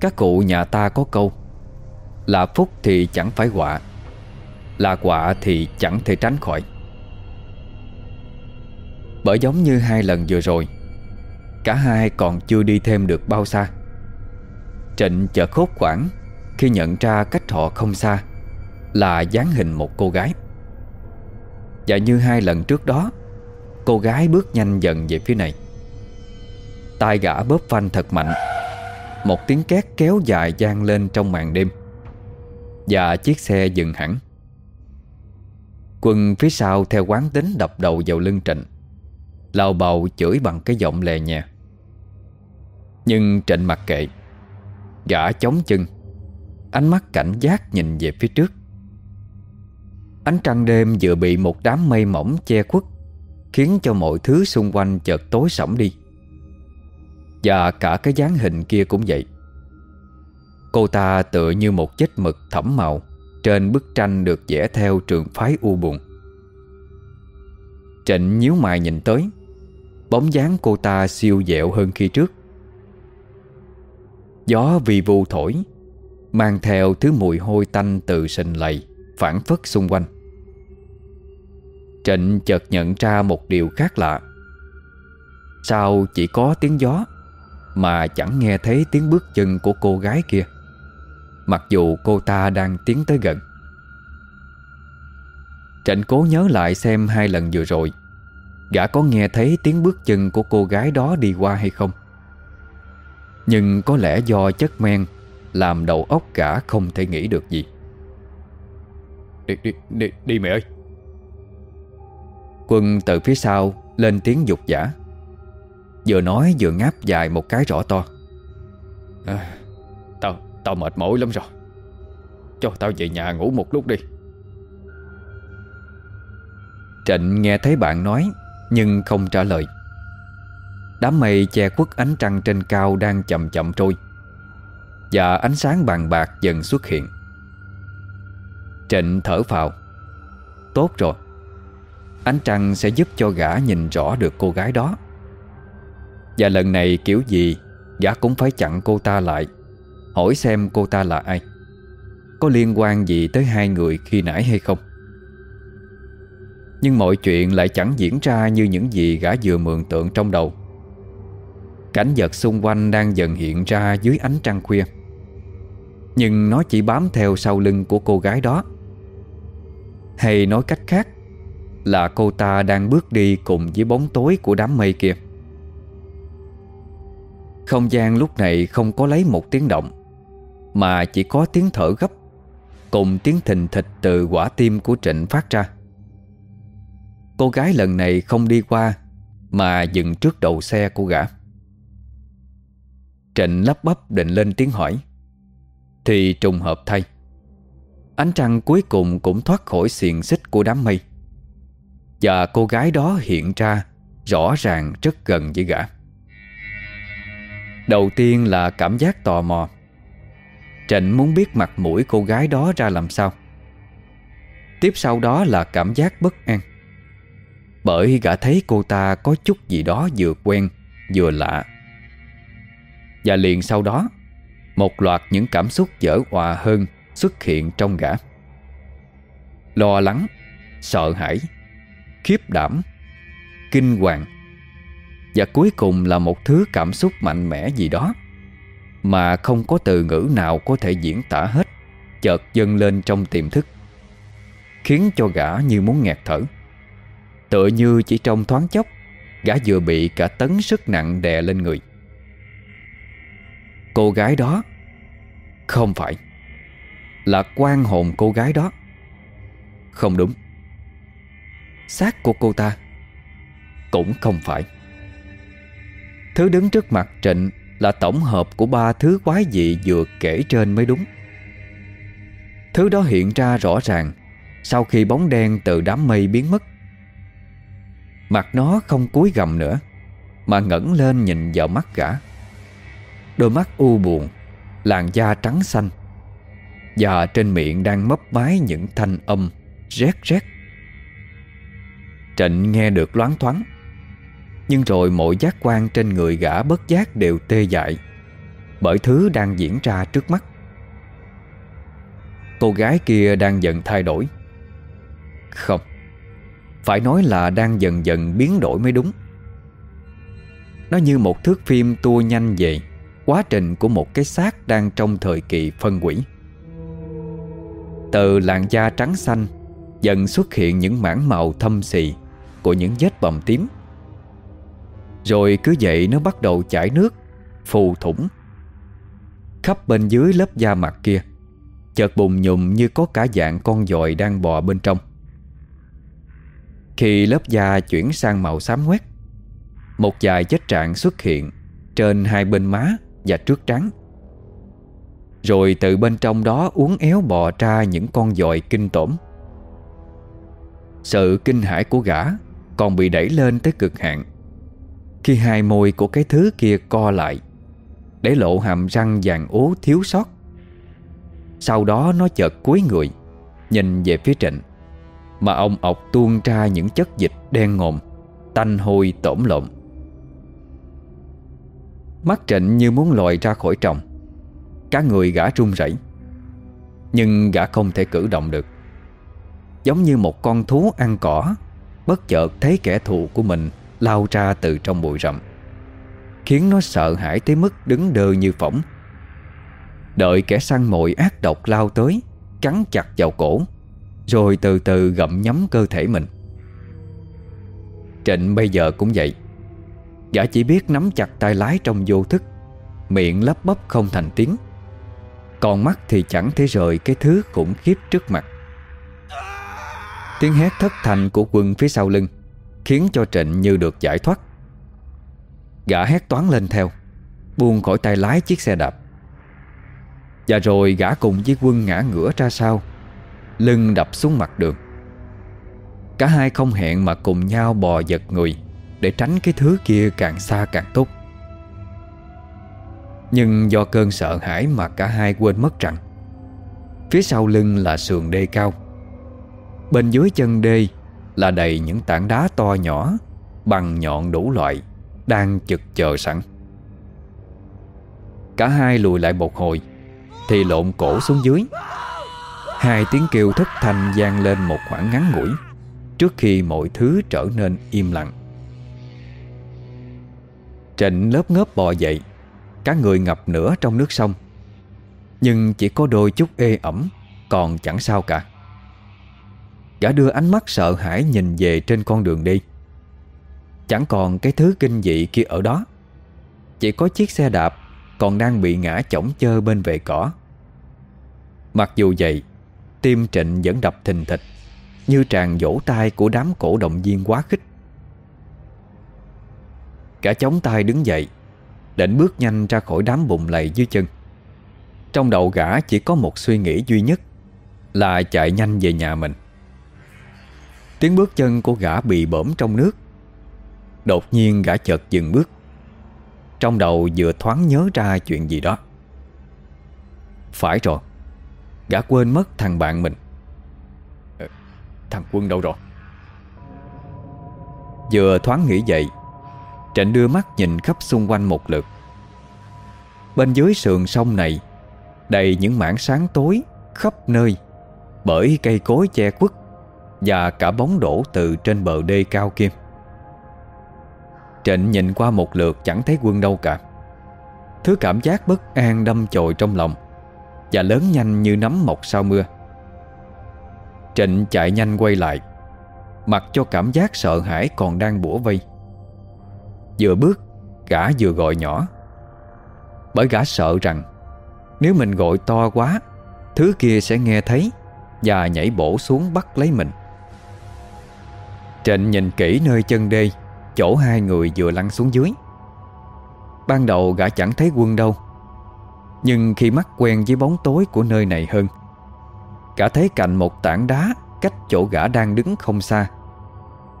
Các cụ nhà ta có câu là phúc thì chẳng phải quả, Là quả thì chẳng thể tránh khỏi. Bởi giống như hai lần vừa rồi Cả hai còn chưa đi thêm được bao xa. Trịnh chợt khốt quảng Khi nhận ra cách họ không xa là dáng hình một cô gái. Và như hai lần trước đó Cô gái bước nhanh dần về phía này. Tai gã bóp phanh thật mạnh Một tiếng két kéo dài gian lên trong màn đêm. Và chiếc xe dừng hẳn. Quân phía sau theo quán tính đập đầu vào lưng Trịnh Lào bầu chửi bằng cái giọng lè nhẹ Nhưng Trịnh mặc kệ, Gã chống chân, Ánh mắt cảnh giác nhìn về phía trước. Ánh trăng đêm vừa bị một đám mây mỏng che khuất, Khiến cho mọi thứ xung quanh chợt tối sẫm đi. Và cả cái dáng hình kia cũng vậy. Cô ta tựa như một vết mực thẫm màu. Trên bức tranh được vẽ theo trường phái u buồn. Trịnh nhíu mày nhìn tới. Bóng dáng cô ta siêu dẹo hơn khi trước. Gió vì vu thổi, Mang theo thứ mùi hôi tanh từ sình lầy, Phản phất xung quanh. Trịnh chợt nhận ra một điều khác lạ. Sao chỉ có tiếng gió Mà chẳng nghe thấy tiếng bước chân của cô gái kia? Mặc dù cô ta đang tiến tới gần. Trịnh cố nhớ lại xem hai lần vừa rồi. Gã có nghe thấy tiếng bước chân của cô gái đó đi qua hay không? Nhưng có lẽ do chất men Làm đầu óc gã không thể nghĩ được gì. Đi, đi, đi, đi mẹ ơi. Quân từ phía sau lên tiếng dục giả Vừa nói vừa ngáp dài một cái rõ to. À, Tao mệt mỏi lắm rồi. Cho tao về nhà ngủ một lúc đi. Trịnh nghe thấy bạn nói, Nhưng không trả lời. Đám mây che khuất ánh trăng trên cao Đang chậm chậm trôi, Và ánh sáng bàn bạc dần xuất hiện. Trịnh thở phào. Tốt rồi. Ánh trăng sẽ giúp cho gã nhìn rõ được cô gái đó. Và lần này kiểu gì, Gã cũng phải chặn cô ta lại. Hỏi xem cô ta là ai. Có liên quan gì tới hai người khi nãy hay không? Nhưng mọi chuyện lại chẳng diễn ra Như những gì gã vừa mường tượng trong đầu. Cảnh vật xung quanh đang dần hiện ra dưới ánh trăng khuya. Nhưng nó chỉ bám theo sau lưng của cô gái đó. Hay nói cách khác, Là cô ta đang bước đi cùng với bóng tối của đám mây kia. Không gian lúc này không có lấy một tiếng động. Mà chỉ có tiếng thở gấp, Cùng tiếng thình thịch từ quả tim của Trịnh phát ra. Cô gái lần này không đi qua, Mà dừng trước đầu xe của gã. Trịnh lắp bắp định lên tiếng hỏi, Thì trùng hợp thay. Ánh trăng cuối cùng cũng thoát khỏi xiềng xích của đám mây, Và cô gái đó hiện ra Rõ ràng rất gần với gã. Đầu tiên là cảm giác tò mò Trịnh muốn biết mặt mũi cô gái đó ra làm sao. Tiếp sau đó là cảm giác bất an. Bởi gã thấy cô ta có chút gì đó vừa quen, Vừa lạ. Và liền sau đó, Một loạt những cảm xúc dở hòa hơn Xuất hiện trong gã. Lo lắng, Sợ hãi, Khiếp đảm, Kinh hoàng. Và cuối cùng là một thứ cảm xúc mạnh mẽ gì đó. Mà không có từ ngữ nào có thể diễn tả hết, Chợt dâng lên trong tiềm thức, Khiến cho gã như muốn nghẹt thở. Tựa như chỉ trong thoáng chốc, Gã vừa bị cả tấn sức nặng đè lên người. Cô gái đó? Không phải. Là quan hồn cô gái đó. Không đúng. Xác của cô ta Cũng không phải. Thứ đứng trước mặt Trịnh là tổng hợp của ba thứ quái dị vừa kể trên mới đúng. Thứ đó hiện ra rõ ràng Sau khi bóng đen từ đám mây biến mất. Mặt nó không cúi gầm nữa, Mà ngẩng lên nhìn vào mắt gã. Đôi mắt u buồn, Làn da trắng xanh, Và trên miệng đang mấp máy những thanh âm Rét rét. Trịnh nghe được loáng thoáng nhưng rồi mọi giác quan trên người gã bất giác đều tê dại Bởi thứ đang diễn ra trước mắt Cô gái kia đang dần thay đổi Không, Phải nói là đang dần dần biến đổi mới đúng Nó như một thước phim tua nhanh vậy quá trình của một cái xác đang trong thời kỳ phân hủy. Từ làn da trắng xanh dần xuất hiện những mảng màu thâm xì của những vết bầm tím. Rồi cứ vậy nó bắt đầu chảy nước, phù thủng. Khắp bên dưới lớp da mặt kia, chợt bùng nhùm như có cả dạng con dòi đang bò bên trong. Khi lớp da chuyển sang màu xám ngoét, một vài vết trạng xuất hiện trên hai bên má và trước trắng Rồi từ bên trong đó uốn éo bò ra những con dòi kinh tổm Sự kinh hãi của gã còn bị đẩy lên tới cực hạn khi hai môi của cái thứ kia co lại, Để lộ hàm răng vàng ố thiếu sót. Sau đó nó chợt cúi người, Nhìn về phía trịnh Mà ông ọc tuôn ra những chất dịch đen ngòm, Tanh hôi tổm lộn. Mắt trịnh như muốn lòi ra khỏi tròng, Cả người gã run rẩy, Nhưng gã không thể cử động được. Giống như một con thú ăn cỏ, Bất chợt thấy kẻ thù của mình Lao ra từ trong bụi rậm, Khiến nó sợ hãi tới mức đứng đơ như phỏng. Đợi kẻ săn mồi ác độc lao tới, Cắn chặt vào cổ, Rồi từ từ gặm nhấm cơ thể mình. Trịnh bây giờ cũng vậy. Gã chỉ biết nắm chặt tay lái trong vô thức, Miệng lắp bắp không thành tiếng. Còn mắt thì chẳng thể rời cái thứ khủng khiếp trước mặt. Tiếng hét thất thành của quân phía sau lưng. Khiến cho Trịnh như được giải thoát. Gã hét toán lên theo, Buông khỏi tay lái chiếc xe đạp. Và rồi gã cùng với quân ngã ngửa ra sau, Lưng đập xuống mặt đường. Cả hai không hẹn mà cùng nhau bò giật người Để tránh cái thứ kia càng xa càng tốt. Nhưng do cơn sợ hãi mà cả hai quên mất rằng, Phía sau lưng là sườn đê cao. Bên dưới chân đê là đầy những tảng đá to nhỏ, Bằng nhọn đủ loại, Đang chực chờ sẵn. Cả hai lùi lại một hồi, Thì lộn cổ xuống dưới. Hai tiếng kêu thất thanh gian lên một khoảng ngắn ngủi, Trước khi mọi thứ trở nên im lặng. Trịnh lớp ngớp bò dậy, Cả người ngập nửa trong nước sông. Nhưng chỉ có đôi chút ê ẩm, Còn chẳng sao cả. Gã đưa ánh mắt sợ hãi nhìn về trên con đường đi. Chẳng còn cái thứ kinh dị kia ở đó. Chỉ có chiếc xe đạp Còn đang bị ngã chỏng chơ bên vệ cỏ. Mặc dù vậy, Tim Trịnh vẫn đập thình thịch, Như tràn vỗ tay của đám cổ động viên quá khích. Cả chống tay đứng dậy, Định bước nhanh ra khỏi đám bụng lầy dưới chân. Trong đầu gã chỉ có một suy nghĩ duy nhất, Là chạy nhanh về nhà mình. Tiếng bước chân của gã bị bõm trong nước. Đột nhiên gã chợt dừng bước. Trong đầu vừa thoáng nhớ ra chuyện gì đó. Phải rồi, Gã quên mất thằng bạn mình. Ờ, thằng Quân đâu rồi? Vừa thoáng nghĩ vậy, Trịnh đưa mắt nhìn khắp xung quanh một lượt. Bên dưới sườn sông này, Đầy những mảng sáng tối Khắp nơi Bởi cây cối che khuất. Và cả bóng đổ từ trên bờ đê cao kia. Trịnh nhìn qua một lượt chẳng thấy quân đâu cả. Thứ cảm giác bất an đâm chồi trong lòng Và lớn nhanh như nắm mọc sau mưa. Trịnh chạy nhanh quay lại, Mặc cho cảm giác sợ hãi còn đang bủa vây. Vừa bước, Gã vừa gọi nhỏ, Bởi gã sợ rằng Nếu mình gọi to quá, Thứ kia sẽ nghe thấy Và nhảy bổ xuống bắt lấy mình. Trịnh nhìn kỹ nơi chân đê Chỗ hai người vừa lăn xuống dưới. Ban đầu gã chẳng thấy quân đâu Nhưng khi mắt quen với bóng tối của nơi này hơn Gã thấy cạnh một tảng đá Cách chỗ gã đang đứng không xa.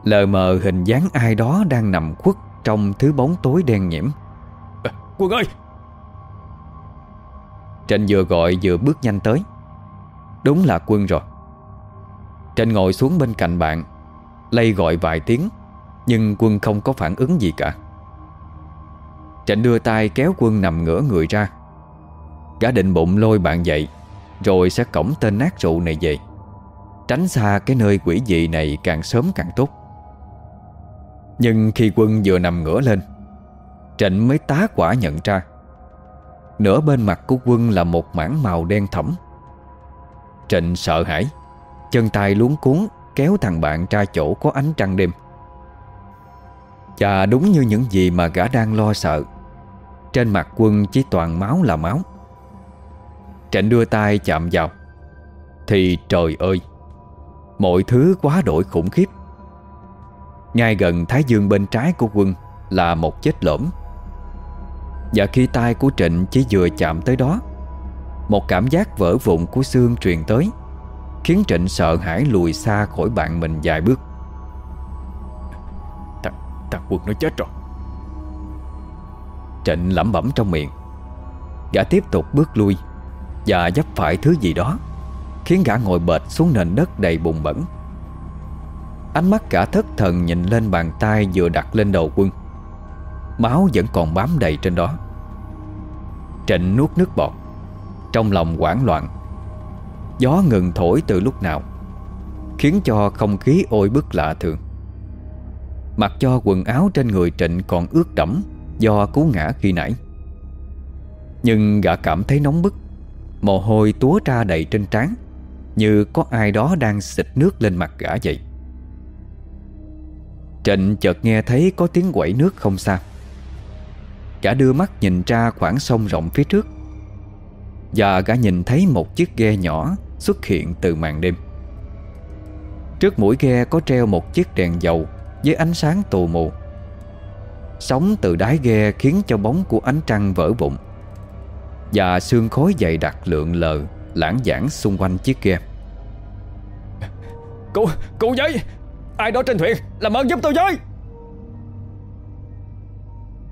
Lờ mờ hình dáng ai đó đang nằm khuất Trong thứ bóng tối đen nhiễm à, Quân ơi! Trịnh vừa gọi vừa bước nhanh tới. Đúng là quân rồi. Trịnh ngồi xuống bên cạnh bạn Lây gọi vài tiếng, Nhưng quân không có phản ứng gì cả. Trịnh đưa tay kéo quân nằm ngửa người ra. Gã định bụng lôi bạn dậy, Rồi sẽ cổng tên nát rượu này về. Tránh xa cái nơi quỷ dị này càng sớm càng tốt. Nhưng khi quân vừa nằm ngửa lên, Trịnh mới tá quả nhận ra. Nửa bên mặt của quân là một mảng màu đen thẫm. Trịnh sợ hãi, Chân tay luống cuốn Kéo thằng bạn ra chỗ có ánh trăng đêm. Và đúng như những gì mà gã đang lo sợ. Trên mặt quân chỉ toàn máu là máu. Trịnh đưa tay chạm vào. Thì trời ơi, Mọi thứ quá đổi khủng khiếp. Ngay gần thái dương bên trái của quân Là một chết lõm. Và khi tay của Trịnh chỉ vừa chạm tới đó, Một cảm giác vỡ vụn của xương truyền tới. Khiến Trịnh sợ hãi lùi xa khỏi bạn mình vài bước. Thằng, thằng quân nó chết rồi. Trịnh lẩm bẩm trong miệng. Gã tiếp tục bước lui Và dấp phải thứ gì đó Khiến gã ngồi bệt xuống nền đất đầy bùn bẩn. Ánh mắt gã thất thần nhìn lên bàn tay vừa đặt lên đầu quân. Máu vẫn còn bám đầy trên đó. Trịnh nuốt nước bọt Trong lòng hoảng loạn Gió ngừng thổi từ lúc nào, Khiến cho không khí ôi bức lạ thường. Mặc cho quần áo trên người Trịnh còn ướt đẫm Do cú ngã khi nãy. Nhưng gã cảm thấy nóng bức, Mồ hôi túa ra đầy trên trán, Như có ai đó đang xịt nước lên mặt gã vậy. Trịnh chợt nghe thấy có tiếng quẩy nước không xa. Gã đưa mắt nhìn ra khoảng sông rộng phía trước. Và gã nhìn thấy một chiếc ghe nhỏ xuất hiện từ màn đêm. Trước mũi ghe có treo một chiếc đèn dầu với ánh sáng tù mù. Sóng từ đáy ghe khiến cho bóng của ánh trăng vỡ vụn Và sương khói dày đặc lượn lờ lãng giảng xung quanh chiếc ghe. Cô, cô giấy Ai đó trên thuyền Làm ơn giúp tôi với!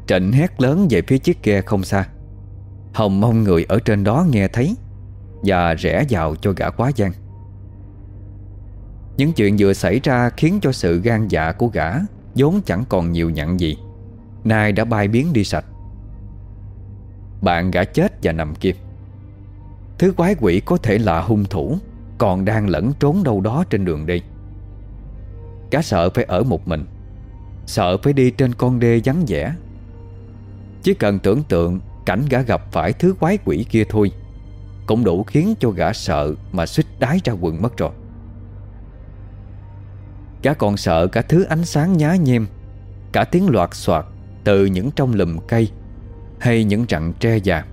Trịnh hét lớn về phía chiếc ghe không xa. Hồng mong người ở trên đó nghe thấy và rẽ vào cho gã quá gian. Những chuyện vừa xảy ra khiến cho sự gan dạ của gã vốn chẳng còn nhiều nhận gì. Nay đã bay biến đi sạch. Bạn gã chết và nằm kim Thứ quái quỷ có thể là hung thủ, Còn đang lẫn trốn đâu đó trên đường đi. Gã sợ phải ở một mình, Sợ phải đi trên con đê vắng vẻ. Chỉ cần tưởng tượng Cảnh gã gặp phải thứ quái quỷ kia thôi cũng đủ khiến cho gã sợ Mà suýt đái ra quần mất rồi. Gã còn sợ cả thứ ánh sáng nhá nhem, Cả tiếng loạt soạt Từ những trong lùm cây Hay những rặng tre già.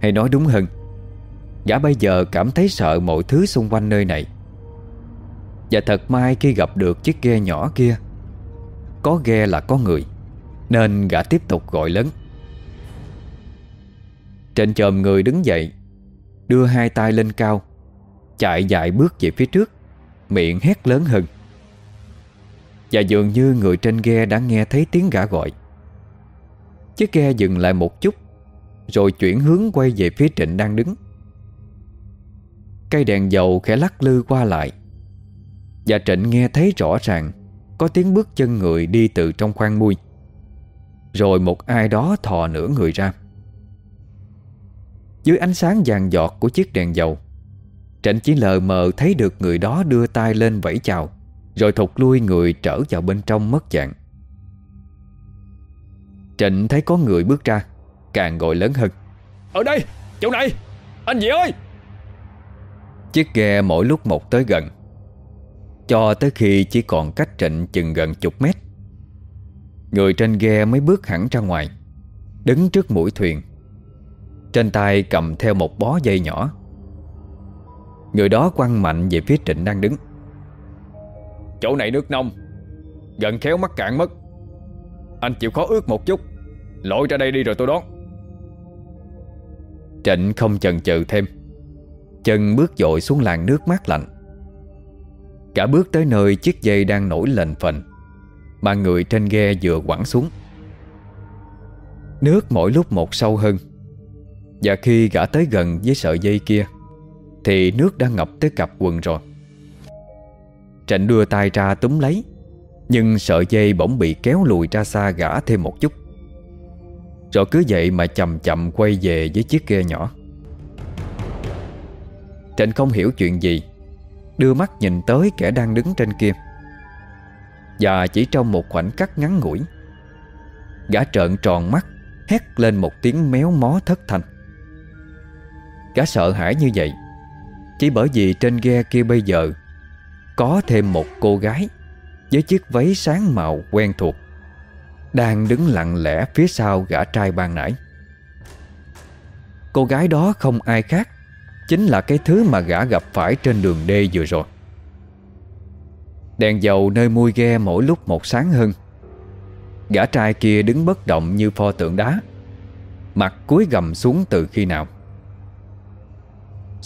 Hay nói đúng hơn, Gã bây giờ cảm thấy sợ mọi thứ xung quanh nơi này. Và thật may khi gặp được chiếc ghe nhỏ kia, Có ghe là có người, Nên gã tiếp tục gọi lớn. Trên chòm người đứng dậy, Đưa hai tay lên cao, Chạy dài bước về phía trước, Miệng hét lớn hơn. Và dường như người trên ghe đã nghe thấy tiếng gã gọi. Chiếc ghe dừng lại một chút, Rồi chuyển hướng quay về phía Trịnh đang đứng. Cây đèn dầu khẽ lắc lư qua lại, Và Trịnh nghe thấy rõ ràng Có tiếng bước chân người đi từ trong khoang mui. Rồi một ai đó thò nửa người ra. Dưới ánh sáng vàng giọt của chiếc đèn dầu Trịnh chỉ lờ mờ thấy được người đó đưa tay lên vẫy chào Rồi thụt lui người trở vào bên trong mất dạng. Trịnh thấy có người bước ra Càng gọi lớn hơn. Ở đây, chỗ này, anh gì ơi! Chiếc ghe mỗi lúc một tới gần Cho tới khi chỉ còn cách trịnh chừng gần chục mét. Người trên ghe mới bước hẳn ra ngoài Đứng trước mũi thuyền trên tay cầm theo một bó dây nhỏ. Người đó quăng mạnh về phía Trịnh đang đứng. Chỗ này nước nông, Gần khéo mắc cạn mất. Anh chịu khó ướt một chút, Lội ra đây đi rồi tôi đón. Trịnh không chần chừ thêm. Chân bước dội xuống làn nước mát lạnh. Cả bước tới nơi chiếc dây đang nổi lềnh phềnh, Mà người trên ghe vừa quẳng xuống. Nước mỗi lúc một sâu hơn. Và khi gã tới gần với sợi dây kia, Thì nước đã ngập tới cặp quần rồi. Trịnh đưa tay ra túm lấy, Nhưng sợi dây bỗng bị kéo lùi ra xa gã thêm một chút. Rồi cứ vậy mà chậm chậm quay về với chiếc ghe nhỏ. Trịnh không hiểu chuyện gì, Đưa mắt nhìn tới kẻ đang đứng trên kia. Và chỉ trong một khoảnh khắc ngắn ngủi, Gã trợn tròn mắt, Hét lên một tiếng méo mó thất thanh. Gã sợ hãi như vậy. Chỉ bởi vì trên ghe kia bây giờ Có thêm một cô gái Với chiếc váy sáng màu quen thuộc Đang đứng lặng lẽ phía sau gã trai ban nãy. Cô gái đó không ai khác Chính là cái thứ mà gã gặp phải trên đường đê vừa rồi. Đèn dầu nơi mui ghe mỗi lúc một sáng hơn. Gã trai kia đứng bất động như pho tượng đá, Mặt cúi gầm xuống từ khi nào.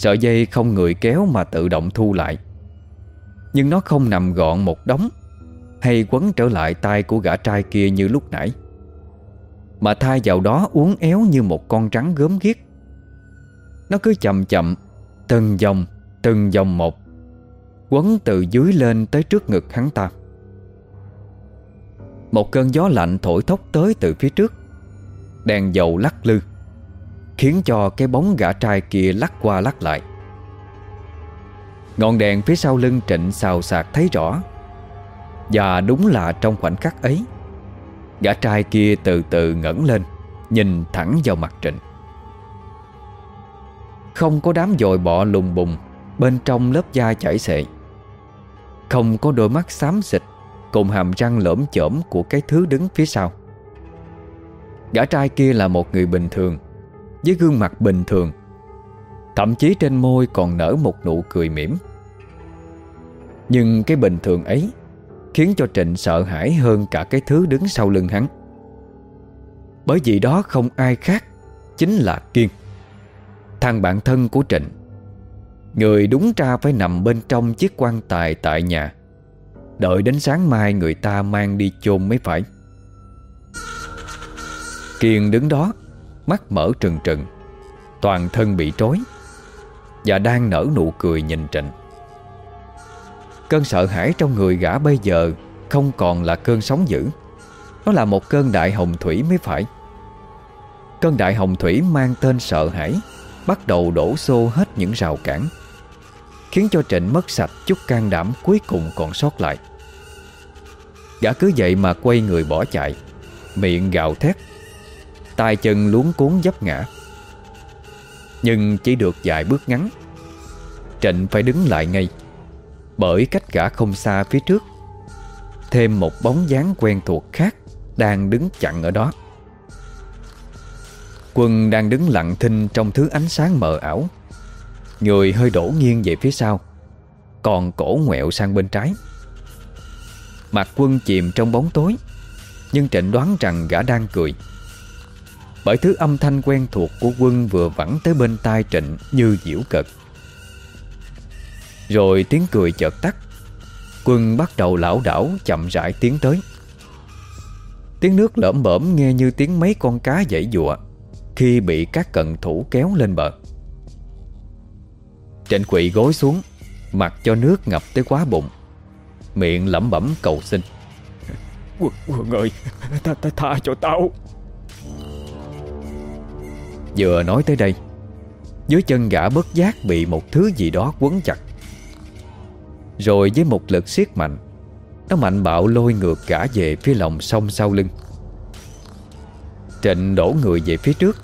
Sợi dây không người kéo mà tự động thu lại. Nhưng nó không nằm gọn một đống, Hay quấn trở lại tay của gã trai kia như lúc nãy. Mà thay vào đó uốn éo như một con rắn gớm ghiếc. Nó cứ chậm chậm, Từng dòng Từng dòng một, Quấn từ dưới lên tới trước ngực hắn ta. Một cơn gió lạnh thổi thốc tới từ phía trước, Đèn dầu lắc lư. Khiến cho cái bóng gã trai kia lắc qua lắc lại. Ngọn đèn phía sau lưng trịnh xào xạc thấy rõ, Và đúng là trong khoảnh khắc ấy, Gã trai kia từ từ ngẩng lên, Nhìn thẳng vào mặt trịnh. Không có đám dội bọ lùng bùng Bên trong lớp da chảy xệ, Không có đôi mắt xám xịt Cùng hàm răng lởm chởm Của cái thứ đứng phía sau. Gã trai kia là một người bình thường với gương mặt bình thường. Thậm chí trên môi còn nở một nụ cười mỉm. Nhưng cái bình thường ấy Khiến cho Trịnh sợ hãi hơn cả cái thứ đứng sau lưng hắn. Bởi vì đó không ai khác Chính là Kiên, Thằng bạn thân của Trịnh, Người đúng ra phải nằm bên trong chiếc quan tài tại nhà, Đợi đến sáng mai người ta mang đi chôn mới phải. Kiên đứng đó Mắt mở trừng trừng. Toàn thân bị trói Và đang nở nụ cười nhìn Trịnh. Cơn sợ hãi trong người gã bây giờ Không còn là cơn sóng dữ. Nó là một cơn đại hồng thủy mới phải. Cơn đại hồng thủy mang tên sợ hãi, Bắt đầu đổ xô hết những rào cản, Khiến cho Trịnh mất sạch chút can đảm cuối cùng còn sót lại. Gã cứ vậy mà quay người bỏ chạy, Miệng gào thét tay chân luống cuốn dấp ngã. Nhưng chỉ được vài bước ngắn, Trịnh phải đứng lại ngay, Bởi cách gã không xa phía trước, Thêm một bóng dáng quen thuộc khác Đang đứng chặn ở đó. Quân đang đứng lặng thinh Trong thứ ánh sáng mờ ảo, Người hơi đổ nghiêng về phía sau, Còn cổ ngoẹo sang bên trái. Mặt quân chìm trong bóng tối, Nhưng Trịnh đoán rằng gã đang cười. Bởi thứ âm thanh quen thuộc của quân vừa vẳng tới bên tai Trịnh như diễu cợt. Rồi tiếng cười chợt tắt. Quân bắt đầu lão đảo chậm rãi tiến tới. Tiếng nước lởm bởm nghe như tiếng mấy con cá dãy dụa Khi bị các cận thủ kéo lên bờ. Trịnh quỵ gối xuống Mặc cho nước ngập tới quá bụng Miệng lẩm bẩm cầu xin. Quân, quân ơi tha, tha, tha cho tao. Vừa nói tới đây. Dưới chân gã bất giác bị một thứ gì đó quấn chặt. Rồi với một lực siết mạnh, Nó mạnh bạo lôi ngược gã về phía lòng sông sau lưng. Trịnh đổ người về phía trước,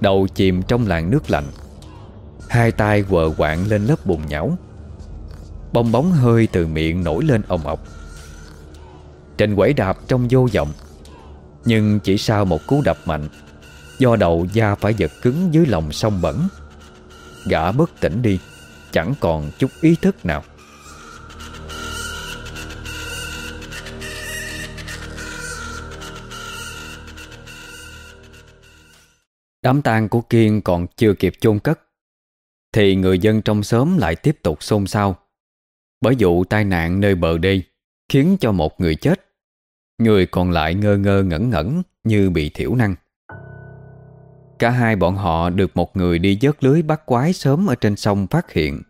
Đầu chìm trong làn nước lạnh. Hai tay quờ quạng lên lớp bùn nhão. Bong bóng hơi từ miệng nổi lên ồng ọc. Trịnh quẩy đạp trong vô vọng, Nhưng chỉ sau một cú đập mạnh Do đầu da phải giật cứng dưới lòng sông bẩn. Gã bất tỉnh đi, Chẳng còn chút ý thức nào. Đám tang của Kiên còn chưa kịp chôn cất, Thì người dân trong xóm lại tiếp tục xôn xao. Bởi vụ tai nạn nơi bờ đê Khiến cho một người chết, Người còn lại ngơ ngơ ngẩn ngẩn Như bị thiểu năng. Cả hai bọn họ được một người đi vớt lưới bắt quái sớm ở trên sông phát hiện.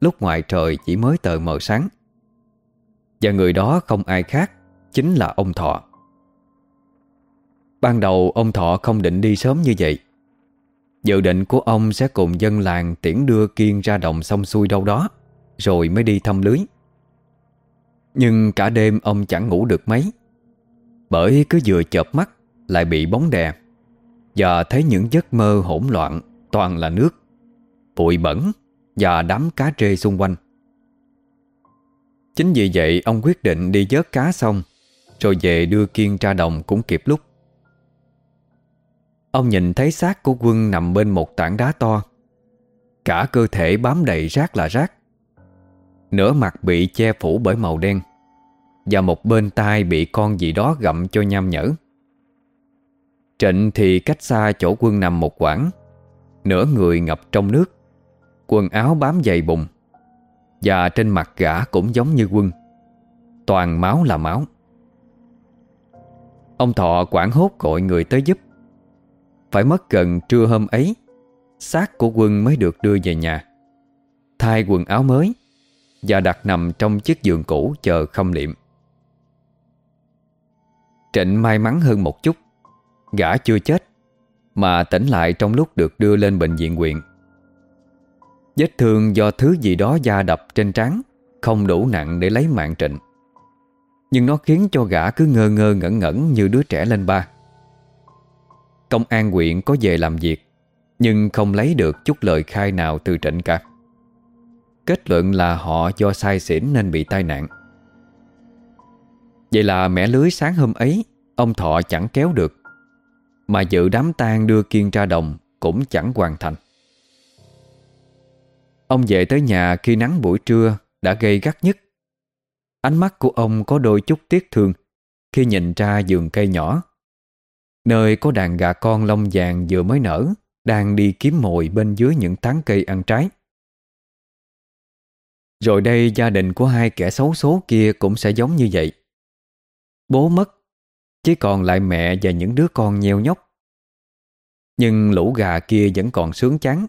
Lúc ngoài trời chỉ mới tờ mờ sáng. Và người đó không ai khác, Chính là ông Thọ. Ban đầu ông Thọ không định đi sớm như vậy. Dự định của ông sẽ cùng dân làng tiễn đưa Kiên ra đồng sông xuôi đâu đó, Rồi mới đi thăm lưới. Nhưng cả đêm ông chẳng ngủ được mấy, Bởi cứ vừa chợp mắt Lại bị bóng đè. Và thấy những giấc mơ hỗn loạn, Toàn là nước. Bụi bẩn Và đám cá trê xung quanh. Chính vì vậy, ông quyết định đi vớt cá xong, Rồi về đưa Kiên ra đồng cũng kịp lúc. Ông nhìn thấy xác của quân nằm bên một tảng đá to. Cả cơ thể bám đầy rác là rác. Nửa mặt bị che phủ bởi màu đen Và một bên tai bị con gì đó gặm cho nham nhở. Trịnh thì cách xa chỗ quân nằm một quãng, Nửa người ngập trong nước, Quần áo bám dày bùng Và trên mặt gã cũng giống như quân, Toàn máu là máu. Ông Thọ quảng hốt gọi người tới giúp. Phải mất gần trưa hôm ấy, xác của quân mới được đưa về nhà, Thay quần áo mới, Và đặt nằm trong chiếc giường cũ chờ khâm liệm. Trịnh may mắn hơn một chút. Gã chưa chết, Mà tỉnh lại trong lúc được đưa lên bệnh viện quyện Vết thương do thứ gì đó da đập trên trán, Không đủ nặng để lấy mạng trịnh. Nhưng nó khiến cho gã cứ ngơ ngơ ngẩn ngẩn như đứa trẻ lên ba. Công an quyện có về làm việc, Nhưng không lấy được chút lời khai nào từ trịnh cả. Kết luận là họ do sai xỉn nên bị tai nạn. Vậy là mẻ lưới sáng hôm ấy, Ông Thọ chẳng kéo được. Mà dự đám tang đưa Kiên ra đồng Cũng chẳng hoàn thành. Ông về tới nhà khi nắng buổi trưa Đã gây gắt nhất. Ánh mắt của ông có đôi chút tiếc thương Khi nhìn ra giường cây nhỏ, Nơi có đàn gà con lông vàng vừa mới nở Đang đi kiếm mồi bên dưới những tán cây ăn trái. Rồi đây gia đình của hai kẻ xấu số kia cũng sẽ giống như vậy. Bố mất chỉ còn lại mẹ và những đứa con nheo nhóc. Nhưng lũ gà kia vẫn còn sướng chán.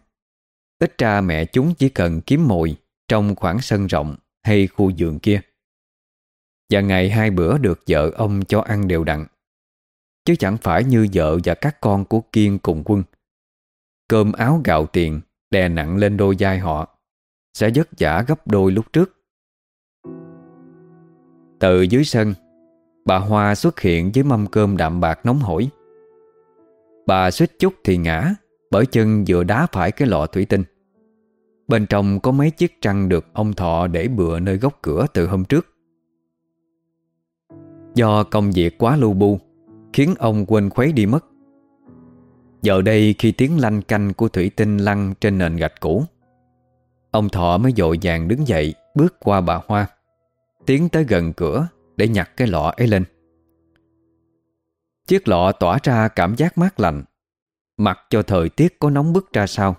Ít ra mẹ chúng chỉ cần kiếm mồi Trong khoảng sân rộng hay khu vườn kia. Và ngày hai bữa được vợ ông cho ăn đều đặn. Chứ chẳng phải như vợ và các con của Kiên cùng quân. Cơm áo gạo tiền đè nặng lên đôi vai họ Sẽ vất vả gấp đôi lúc trước. Từ dưới sân Bà Hoa xuất hiện với mâm cơm đạm bạc nóng hổi. Bà suýt chút thì ngã, Bởi chân vừa đá phải cái lọ thủy tinh. Bên trong có mấy chiếc trăng được ông Thọ để bựa nơi góc cửa từ hôm trước. Do công việc quá lưu bu, Khiến ông quên khuấy đi mất. Giờ đây khi tiếng lanh canh của thủy tinh lăn trên nền gạch cũ, Ông Thọ mới dội vàng đứng dậy Bước qua bà Hoa, Tiến tới gần cửa. Để nhặt cái lọ ấy lên. Chiếc lọ tỏa ra cảm giác mát lạnh Mặc cho thời tiết có nóng bức ra sao.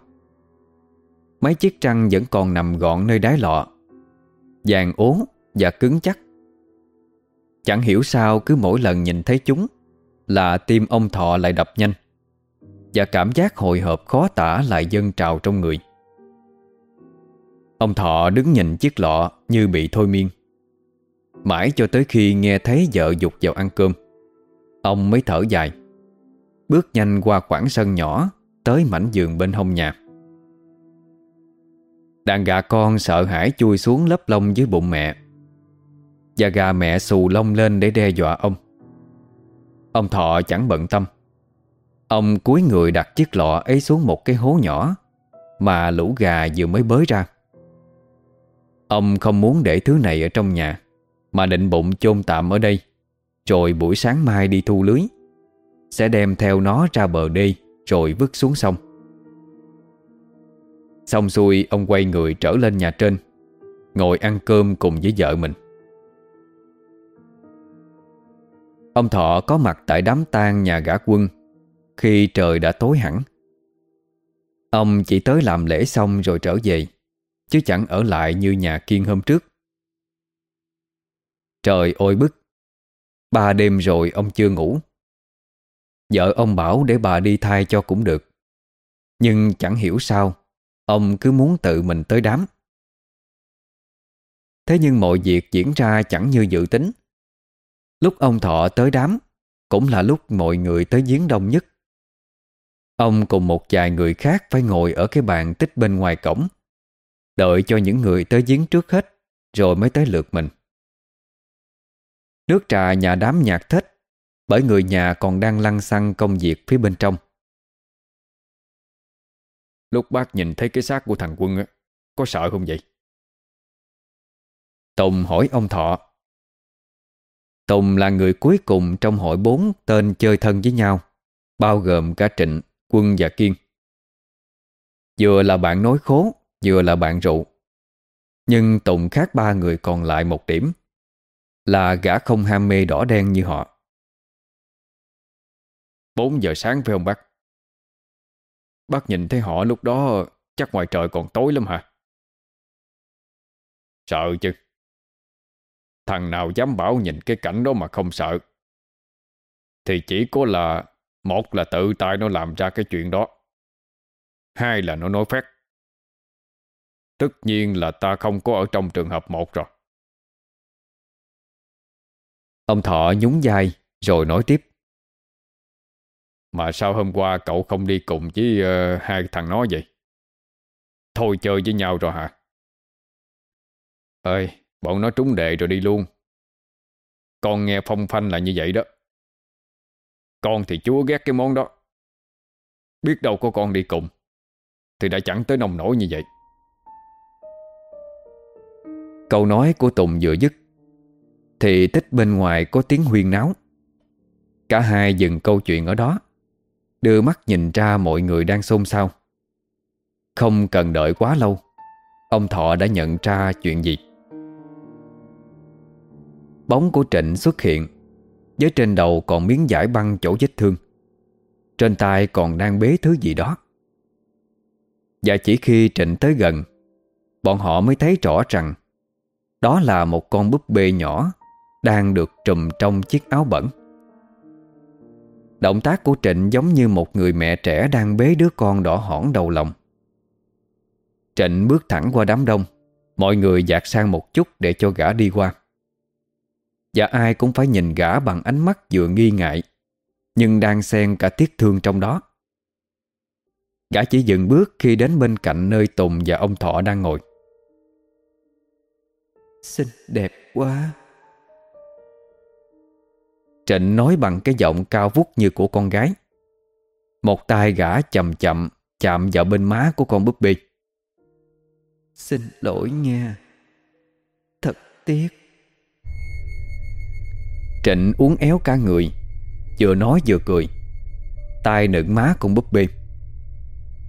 Mấy chiếc trăng vẫn còn nằm gọn nơi đáy lọ, Vàng ố và cứng chắc. Chẳng hiểu sao cứ mỗi lần nhìn thấy chúng Là tim ông Thọ lại đập nhanh Và cảm giác hồi hộp khó tả lại dâng trào trong người. Ông Thọ đứng nhìn chiếc lọ như bị thôi miên. Mãi cho tới khi nghe thấy vợ dục vào ăn cơm. Ông mới thở dài, Bước nhanh qua khoảng sân nhỏ Tới mảnh giường bên hông nhà. Đàn gà con sợ hãi chui xuống lấp lông dưới bụng mẹ, Và gà mẹ xù lông lên để đe dọa ông. Ông Thọ chẳng bận tâm. Ông cúi người đặt chiếc lọ ấy xuống một cái hố nhỏ Mà lũ gà vừa mới bới ra. Ông không muốn để thứ này ở trong nhà. Mà định bụng chôn tạm ở đây. Rồi buổi sáng mai đi thu lưới. Sẽ đem theo nó ra bờ đê, Rồi vứt xuống sông. Xong xuôi, ông quay người trở lên nhà trên, Ngồi ăn cơm cùng với vợ mình. Ông Thọ có mặt tại đám tang nhà gã quân Khi trời đã tối hẳn. Ông chỉ tới làm lễ xong rồi trở về, Chứ chẳng ở lại như nhà kiên hôm trước. Trời ôi bức. Ba đêm rồi ông chưa ngủ. Vợ ông bảo để bà đi thai cho cũng được. Nhưng chẳng hiểu sao, Ông cứ muốn tự mình tới đám. Thế nhưng mọi việc diễn ra chẳng như dự tính. Lúc ông Thọ tới đám, Cũng là lúc mọi người tới giếng đông nhất. Ông cùng một vài người khác phải ngồi ở cái bàn tích bên ngoài cổng, Đợi cho những người tới giếng trước hết, Rồi mới tới lượt mình. Nước trà nhà đám nhạt thết Bởi người nhà còn đang lăn xăng công việc phía bên trong. Lúc bác nhìn thấy cái xác của thằng Quân á Có sợ không vậy? Tùng hỏi ông Thọ. Tùng là người cuối cùng trong hội bốn tên chơi thân với nhau Bao gồm cả Trịnh, Quân và Kiên. Vừa là bạn nói khố Vừa là bạn rượu. Nhưng Tùng khác ba người còn lại một điểm là gã không ham mê đỏ đen như họ 4 giờ sáng phải không bác? Bác nhìn thấy họ lúc đó, chắc ngoài trời còn tối lắm hả? Sợ chứ. Thằng nào dám bảo nhìn cái cảnh đó mà không sợ. Thì chỉ có là, một là tự tay nó làm ra cái chuyện đó. Hai là nó nói phép. Tất nhiên là ta không có ở trong trường hợp một rồi. Ông Thọ nhún vai rồi nói tiếp. Mà sao hôm qua cậu không đi cùng với uh, hai thằng nó vậy? Thôi chơi với nhau rồi hả? Ơi, bọn nó trúng đề rồi đi luôn. Con nghe phong phanh là như vậy đó. Con thì chúa ghét cái món đó. Biết đâu có con đi cùng Thì đã chẳng tới nồng nổi như vậy Câu nói của Tùng vừa dứt thì tích bên ngoài có tiếng huyên náo. Cả hai dừng câu chuyện ở đó, Đưa mắt nhìn ra mọi người đang xôn xao. Không cần đợi quá lâu, Ông Thọ đã nhận ra chuyện gì. Bóng của Trịnh xuất hiện, Với trên đầu còn miếng giải băng chỗ vết thương, Trên tay còn đang bế thứ gì đó. Và chỉ khi Trịnh tới gần, Bọn họ mới thấy rõ rằng Đó là một con búp bê nhỏ đang được trùm trong chiếc áo bẩn. Động tác của Trịnh giống như một người mẹ trẻ Đang bế đứa con đỏ hỏn đầu lòng. Trịnh bước thẳng qua đám đông, Mọi người dạt sang một chút để cho gã đi qua. Và ai cũng phải nhìn gã bằng ánh mắt vừa nghi ngại, Nhưng đang xen cả tiếc thương trong đó. Gã chỉ dừng bước khi đến bên cạnh nơi Tùng và ông Thọ đang ngồi. Xinh đẹp quá. Trịnh nói bằng cái giọng cao vút như của con gái. Một tay gã chậm chậm Chạm vào bên má của con búp bê. Xin lỗi nha. Thật tiếc. Trịnh uống éo cả người Vừa nói vừa cười. Tay nựng má con búp bê.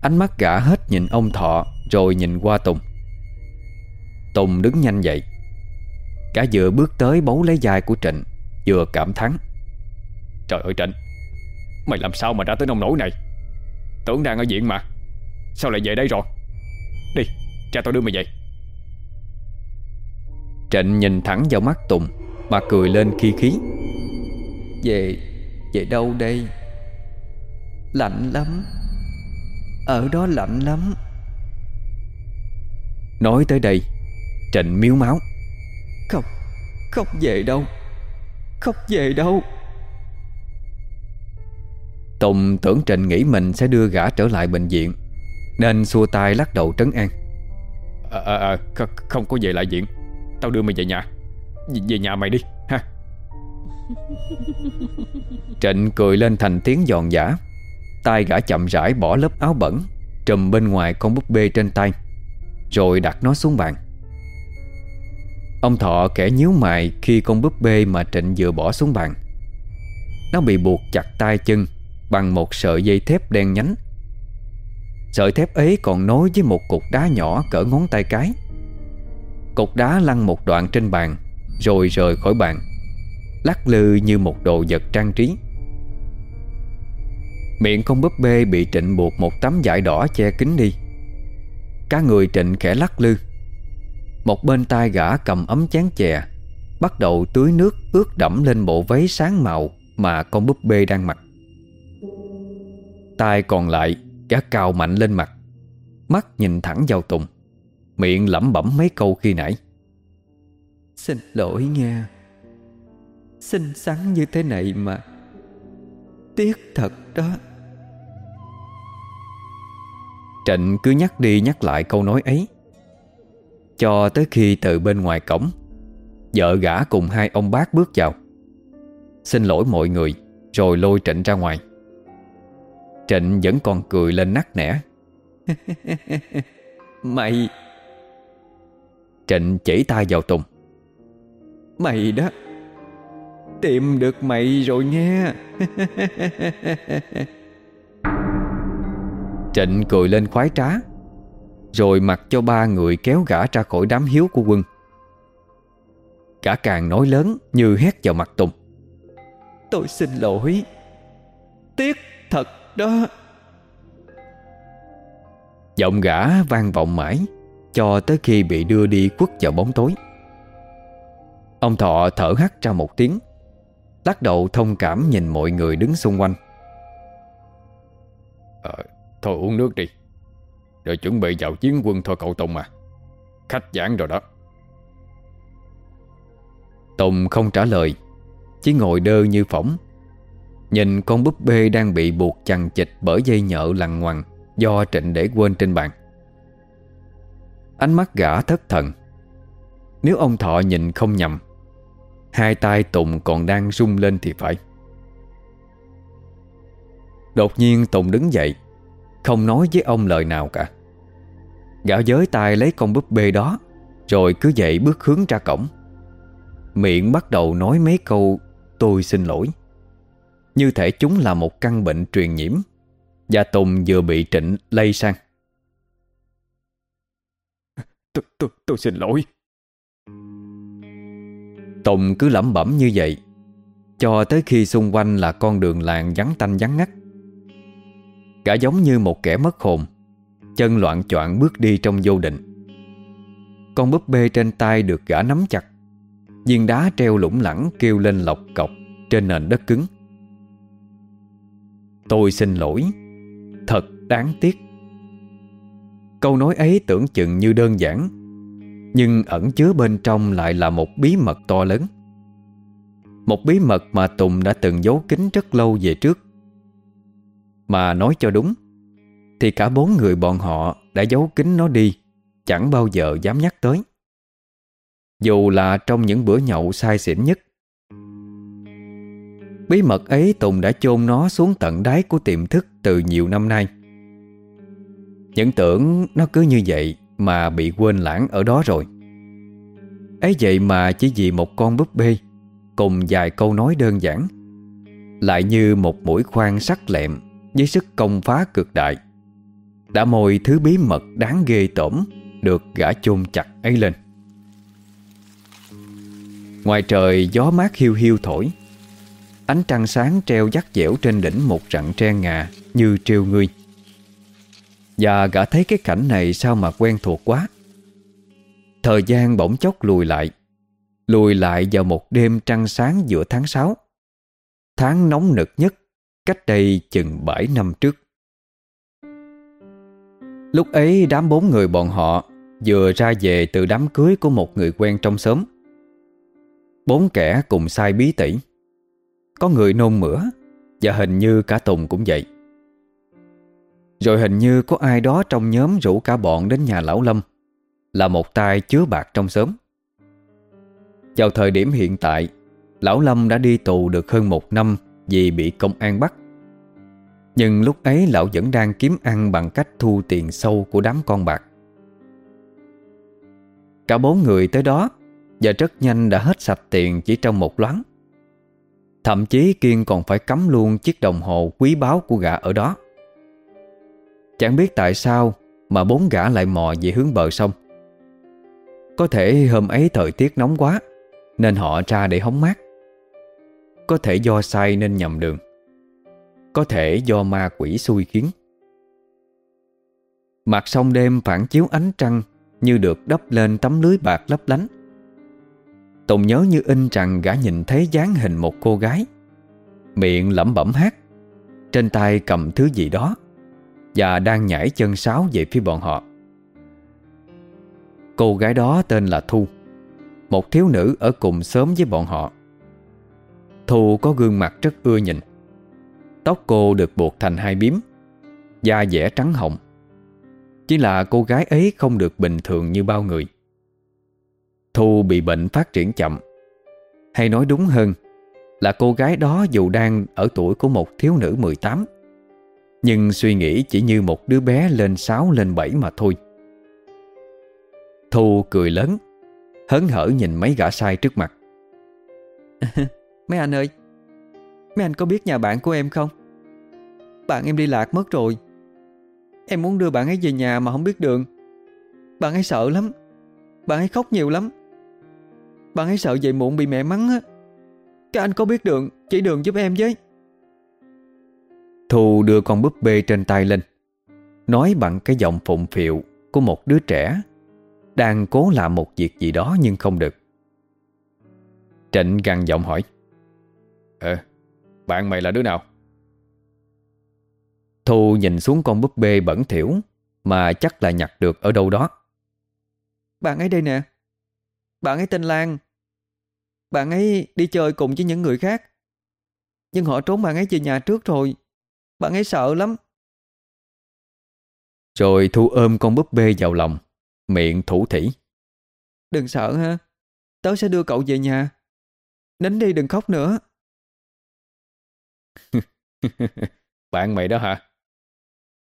Ánh mắt gã hết nhìn ông Thọ Rồi nhìn qua Tùng. Tùng đứng nhanh dậy. Cả vừa bước tới bấu lấy vai của Trịnh Vừa cảm thán. Trời ơi Trịnh, Mày làm sao mà đã tới nông nổi này? Tưởng đang ở viện mà, Sao lại về đây rồi? Đi, cha tôi đưa mày về. Trịnh nhìn thẳng vào mắt Tùng Mà cười lên khi khí. Về Về đâu đây? Lạnh lắm. Ở đó lạnh lắm. Nói tới đây, Trịnh miếu máu. Không Không về đâu. Không về đâu? Tùng tưởng Trịnh nghĩ mình sẽ đưa gã trở lại bệnh viện Nên xua tay lắc đầu trấn an. À, à, à, Không có về lại viện. Tao đưa mày về nhà. Về nhà mày đi ha. Trịnh cười lên thành tiếng giòn giả tay gã chậm rãi bỏ lớp áo bẩn Trùm bên ngoài con búp bê trên tay Rồi đặt nó xuống bàn Ông Thọ kẻ nhíu mày Khi con búp bê mà Trịnh vừa bỏ xuống bàn. Nó bị buộc chặt tay chân Bằng một sợi dây thép đen nhánh. Sợi thép ấy còn nối với một cục đá nhỏ cỡ ngón tay cái. Cục đá lăn một đoạn trên bàn, Rồi rời khỏi bàn, Lắc lư như một đồ vật trang trí. Miệng con búp bê bị Trịnh buộc một tấm vải đỏ che kín đi. Cả người Trịnh khẽ lắc lư. Một bên tay gã cầm ấm chén chè Bắt đầu tưới nước ướt đẫm lên bộ váy sáng màu Mà con búp bê đang mặc. Tay còn lại Gã cào mạnh lên mặt Mắt nhìn thẳng vào Tùng Miệng lẩm bẩm mấy câu khi nãy. Xin lỗi nha Xinh xắn như thế này mà Tiếc thật đó. Trịnh cứ nhắc đi nhắc lại câu nói ấy cho tới khi từ bên ngoài cổng, Vợ gã cùng hai ông bác bước vào. Xin lỗi mọi người, Rồi lôi Trịnh ra ngoài. Trịnh vẫn còn cười lên nắc nẻ. Mày! Trịnh chỉ tay vào Tùng. Mày đó! Tìm được mày rồi nghe. Trịnh cười lên khoái trá. Rồi mặc cho ba người kéo gã ra khỏi đám hiếu của quân. Gã càng nói lớn như hét vào mặt Tùng. Tôi xin lỗi. Tiếc thật đó. Giọng gã vang vọng mãi Cho tới khi bị đưa đi quất vào bóng tối. Ông Thọ thở hắt ra một tiếng Lắc đầu thông cảm nhìn mọi người đứng xung quanh. À, Thôi uống nước đi rồi chuẩn bị vào chiến quân thôi cậu Tùng à. Khách giảng rồi đó. Tùng không trả lời, Chỉ ngồi đơ như phỏng. Nhìn con búp bê đang bị buộc chằng chịch Bởi dây nhợ lằn ngoằn Do Trịnh để quên trên bàn. Ánh mắt gã thất thần. Nếu ông Thọ nhìn không nhầm, Hai tay Tùng còn đang rung lên thì phải. Đột nhiên Tùng đứng dậy, Không nói với ông lời nào cả. Gã giới tay lấy con búp bê đó Rồi cứ dậy bước hướng ra cổng. Miệng bắt đầu nói mấy câu Tôi xin lỗi. Như thể chúng là một căn bệnh truyền nhiễm Và Tùng vừa bị trịnh lây sang. Tôi, tôi, tôi xin lỗi. Tùng cứ lẩm bẩm như vậy Cho tới khi xung quanh là con đường làng vắng tanh vắng ngắt. Gã giống như một kẻ mất hồn Chân loạn choạng bước đi trong vô định. Con búp bê trên tay được gã nắm chặt. Viên đá treo lủng lẳng kêu lên lọc cọc Trên nền đất cứng. Tôi xin lỗi, Thật đáng tiếc. Câu nói ấy tưởng chừng như đơn giản, Nhưng ẩn chứa bên trong lại là một bí mật to lớn. Một bí mật mà Tùng đã từng giấu kín rất lâu về trước. Mà nói cho đúng thì cả bốn người bọn họ đã giấu kín nó đi, Chẳng bao giờ dám nhắc tới. Dù là trong những bữa nhậu sai xỉn nhất, Bí mật ấy Tùng đã chôn nó xuống tận đáy của tiềm thức từ nhiều năm nay. Những tưởng nó cứ như vậy mà bị quên lãng ở đó rồi. Ấy vậy mà chỉ vì một con búp bê Cùng vài câu nói đơn giản, Lại như một mũi khoan sắc lẹm Với sức công phá cực đại. Đã mồi thứ bí mật đáng ghê tởm, Được gã chôn chặt ấy lên. Ngoài trời, gió mát hiu hiu thổi. Ánh trăng sáng treo dắt dẻo trên đỉnh một rặng tre ngà Như treo ngươi. Và gã thấy cái cảnh này sao mà quen thuộc quá. Thời gian bỗng chốc lùi lại. Lùi lại vào một đêm trăng sáng giữa tháng 6 Tháng nóng nực nhất, Cách đây chừng 7 năm trước. Lúc ấy đám bốn người bọn họ Vừa ra về từ đám cưới của một người quen trong xóm. Bốn kẻ cùng sai bí tỉ. Có người nôn mửa Và hình như cả Tùng cũng vậy. Rồi hình như có ai đó trong nhóm rủ cả bọn đến nhà Lão Lâm Là một tay chứa bạc trong xóm. Vào thời điểm hiện tại, Lão Lâm đã đi tù được hơn một năm Vì bị công an bắt. Nhưng lúc ấy lão vẫn đang kiếm ăn Bằng cách thu tiền sâu của đám con bạc. Cả bốn người tới đó, Và rất nhanh đã hết sạch tiền Chỉ trong một loáng. Thậm chí Kiên còn phải cắm luôn Chiếc đồng hồ quý báu của gã ở đó. Chẳng biết tại sao Mà bốn gã lại mò về hướng bờ sông. Có thể hôm ấy thời tiết nóng quá, Nên họ ra để hóng mát. Có thể do say nên nhầm đường. Có thể do ma quỷ xui khiến. Mặt sông đêm phản chiếu ánh trăng Như được đắp lên tấm lưới bạc lấp lánh. Tùng nhớ như in rằng gã nhìn thấy dáng hình một cô gái. Miệng lẩm bẩm hát, Trên tay cầm thứ gì đó, Và đang nhảy chân sáo về phía bọn họ. Cô gái đó tên là Thu, Một thiếu nữ ở cùng xóm với bọn họ. Thu có gương mặt rất ưa nhìn Tóc cô được buộc thành hai biếm Da dẻ trắng hồng. Chỉ là cô gái ấy không được bình thường như bao người. Thu bị bệnh phát triển chậm. Hay nói đúng hơn, Là cô gái đó dù đang ở tuổi của một thiếu nữ 18 Nhưng suy nghĩ chỉ như một đứa bé lên 6 lên 7 mà thôi. Thu cười lớn, Hớn hở nhìn mấy gã sai trước mặt. Mấy anh ơi Mấy anh có biết nhà bạn của em không? Bạn em đi lạc mất rồi. Em muốn đưa bạn ấy về nhà mà không biết đường. Bạn ấy sợ lắm. Bạn ấy khóc nhiều lắm. Bạn ấy sợ dậy muộn bị mẹ mắng á. Các anh có biết đường, Chỉ đường giúp em với. Thu đưa con búp bê trên tay lên. Nói bằng cái giọng phụng phịu Của một đứa trẻ Đang cố làm một việc gì đó nhưng không được. Trịnh gằn giọng hỏi Ờ bạn mày là đứa nào? Thu nhìn xuống con búp bê bẩn thỉu Mà chắc là nhặt được ở đâu đó. Bạn ấy đây nè. Bạn ấy tên Lan. Bạn ấy đi chơi cùng với những người khác. Nhưng họ trốn bạn ấy về nhà trước rồi. Bạn ấy sợ lắm. Rồi Thu ôm con búp bê vào lòng Miệng thủ thỉ. Đừng sợ ha. Tớ sẽ đưa cậu về nhà. Nín đi đừng khóc nữa Bạn mày đó hả?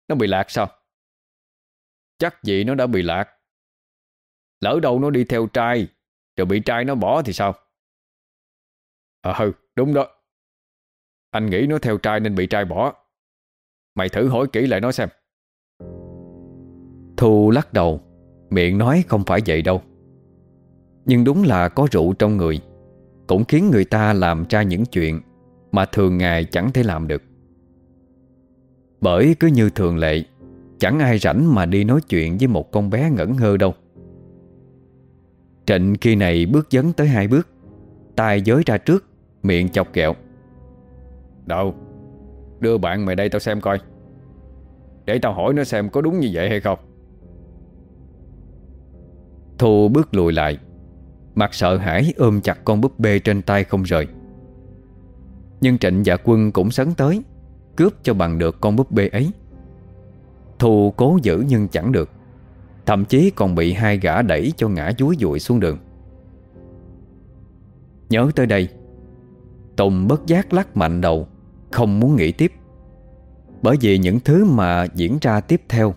Nó bị lạc sao? Chắc gì nó đã bị lạc. Lỡ đâu nó đi theo trai, rồi bị trai nó bỏ thì sao? Ờ à, đúng đó. Anh nghĩ nó theo trai nên bị trai bỏ. Mày thử hỏi kỹ lại nó xem. Thu lắc đầu, miệng nói không phải vậy đâu. Nhưng đúng là có rượu trong người, cũng khiến người ta làm ra những chuyện mà thường ngày chẳng thể làm được. Bởi cứ như thường lệ, Chẳng ai rảnh mà đi nói chuyện với một con bé ngẩn ngơ đâu. Trịnh khi này bước dấn tới hai bước, tay giới ra trước, Miệng chọc kẹo. Đâu, Đưa bạn mày đây tao xem coi, Để tao hỏi nó xem có đúng như vậy hay không. Thu bước lùi lại, Mặt sợ hãi ôm chặt con búp bê trên tay không rời. Nhưng trịnh dạ quân cũng sấn tới, Cướp cho bằng được con búp bê ấy. Thù cố giữ nhưng chẳng được, Thậm chí còn bị hai gã đẩy cho ngã dúi dụi xuống đường. Nhớ tới đây, Tùng bất giác lắc mạnh đầu, Không muốn nghĩ tiếp. Bởi vì những thứ mà diễn ra tiếp theo,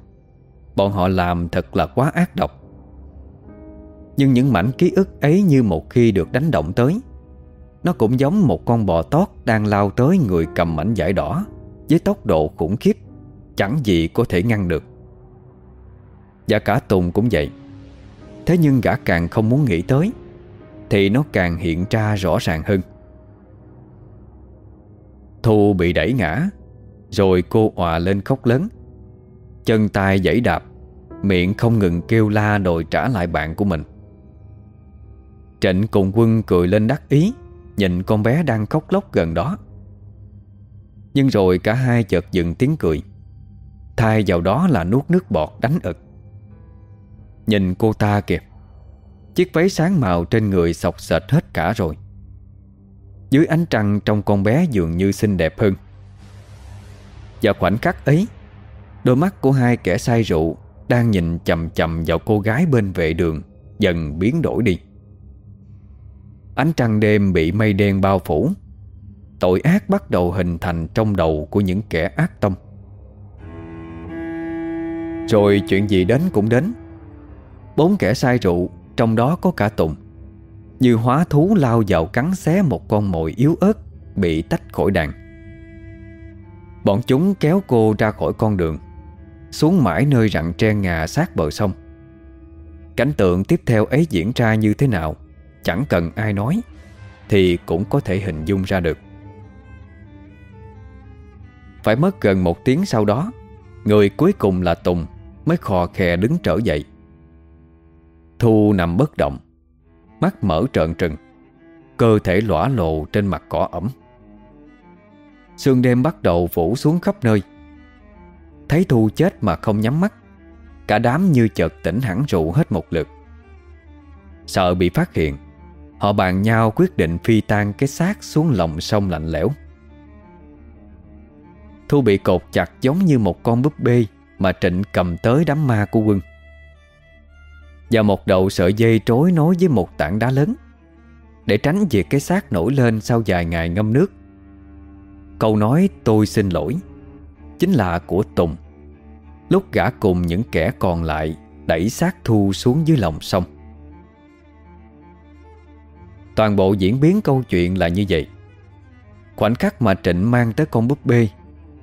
Bọn họ làm thật là quá ác độc. Nhưng những mảnh ký ức ấy như một khi được đánh động tới nó cũng giống một con bò tót Đang lao tới người cầm mảnh vải đỏ, Với tốc độ khủng khiếp, Chẳng gì có thể ngăn được. Và cả Tùng cũng vậy. Thế nhưng gã càng không muốn nghĩ tới, Thì nó càng hiện ra rõ ràng hơn. Thu bị đẩy ngã, Rồi cô òa lên khóc lớn. Chân tay giãy đạp, Miệng không ngừng kêu la đòi trả lại bạn của mình. Trịnh cùng quân cười lên đắc ý. Nhìn con bé đang khóc lóc gần đó. Nhưng rồi cả hai chợt dừng tiếng cười. Thay vào đó là nuốt nước bọt đánh ực. Nhìn cô ta kìa. Chiếc váy sáng màu trên người sọc sệt hết cả rồi. Dưới ánh trăng trong con bé dường như xinh đẹp hơn. Và khoảnh khắc ấy, Đôi mắt của hai kẻ say rượu Đang nhìn chầm chầm vào cô gái bên vệ đường, Dần biến đổi đi. Ánh trăng đêm bị mây đen bao phủ. Tội ác bắt đầu hình thành trong đầu của những kẻ ác tâm. Rồi chuyện gì đến cũng đến. Bốn kẻ say rượu, Trong đó có cả Tùng. Như hóa thú lao vào cắn xé một con mồi yếu ớt, Bị tách khỏi đàn. Bọn chúng kéo cô ra khỏi con đường, Xuống mãi nơi rặng tre ngà sát bờ sông. Cảnh tượng tiếp theo ấy diễn ra như thế nào? Chẳng cần ai nói, Thì cũng có thể hình dung ra được. Phải mất gần một tiếng sau đó, Người cuối cùng là Tùng Mới khò khè đứng trở dậy. Thu nằm bất động, Mắt mở trợn trừng, Cơ thể lõa lộ trên mặt cỏ ẩm. Sương đêm bắt đầu phủ xuống khắp nơi. Thấy Thu chết mà không nhắm mắt, Cả đám như chợt tỉnh hẳn rượu hết một lượt. Sợ bị phát hiện Họ bàn nhau quyết định phi tan cái xác xuống lòng sông lạnh lẽo. Thu bị cột chặt giống như một con búp bê Mà Trịnh cầm tới đám ma của quân. Và một đầu sợi dây trối nối với một tảng đá lớn Để tránh việc cái xác nổi lên sau vài ngày ngâm nước. Câu nói tôi xin lỗi Chính là của Tùng, Lúc gã cùng những kẻ còn lại Đẩy xác Thu xuống dưới lòng sông. Toàn bộ diễn biến câu chuyện là như vậy. Khoảnh khắc mà Trịnh mang tới con búp bê,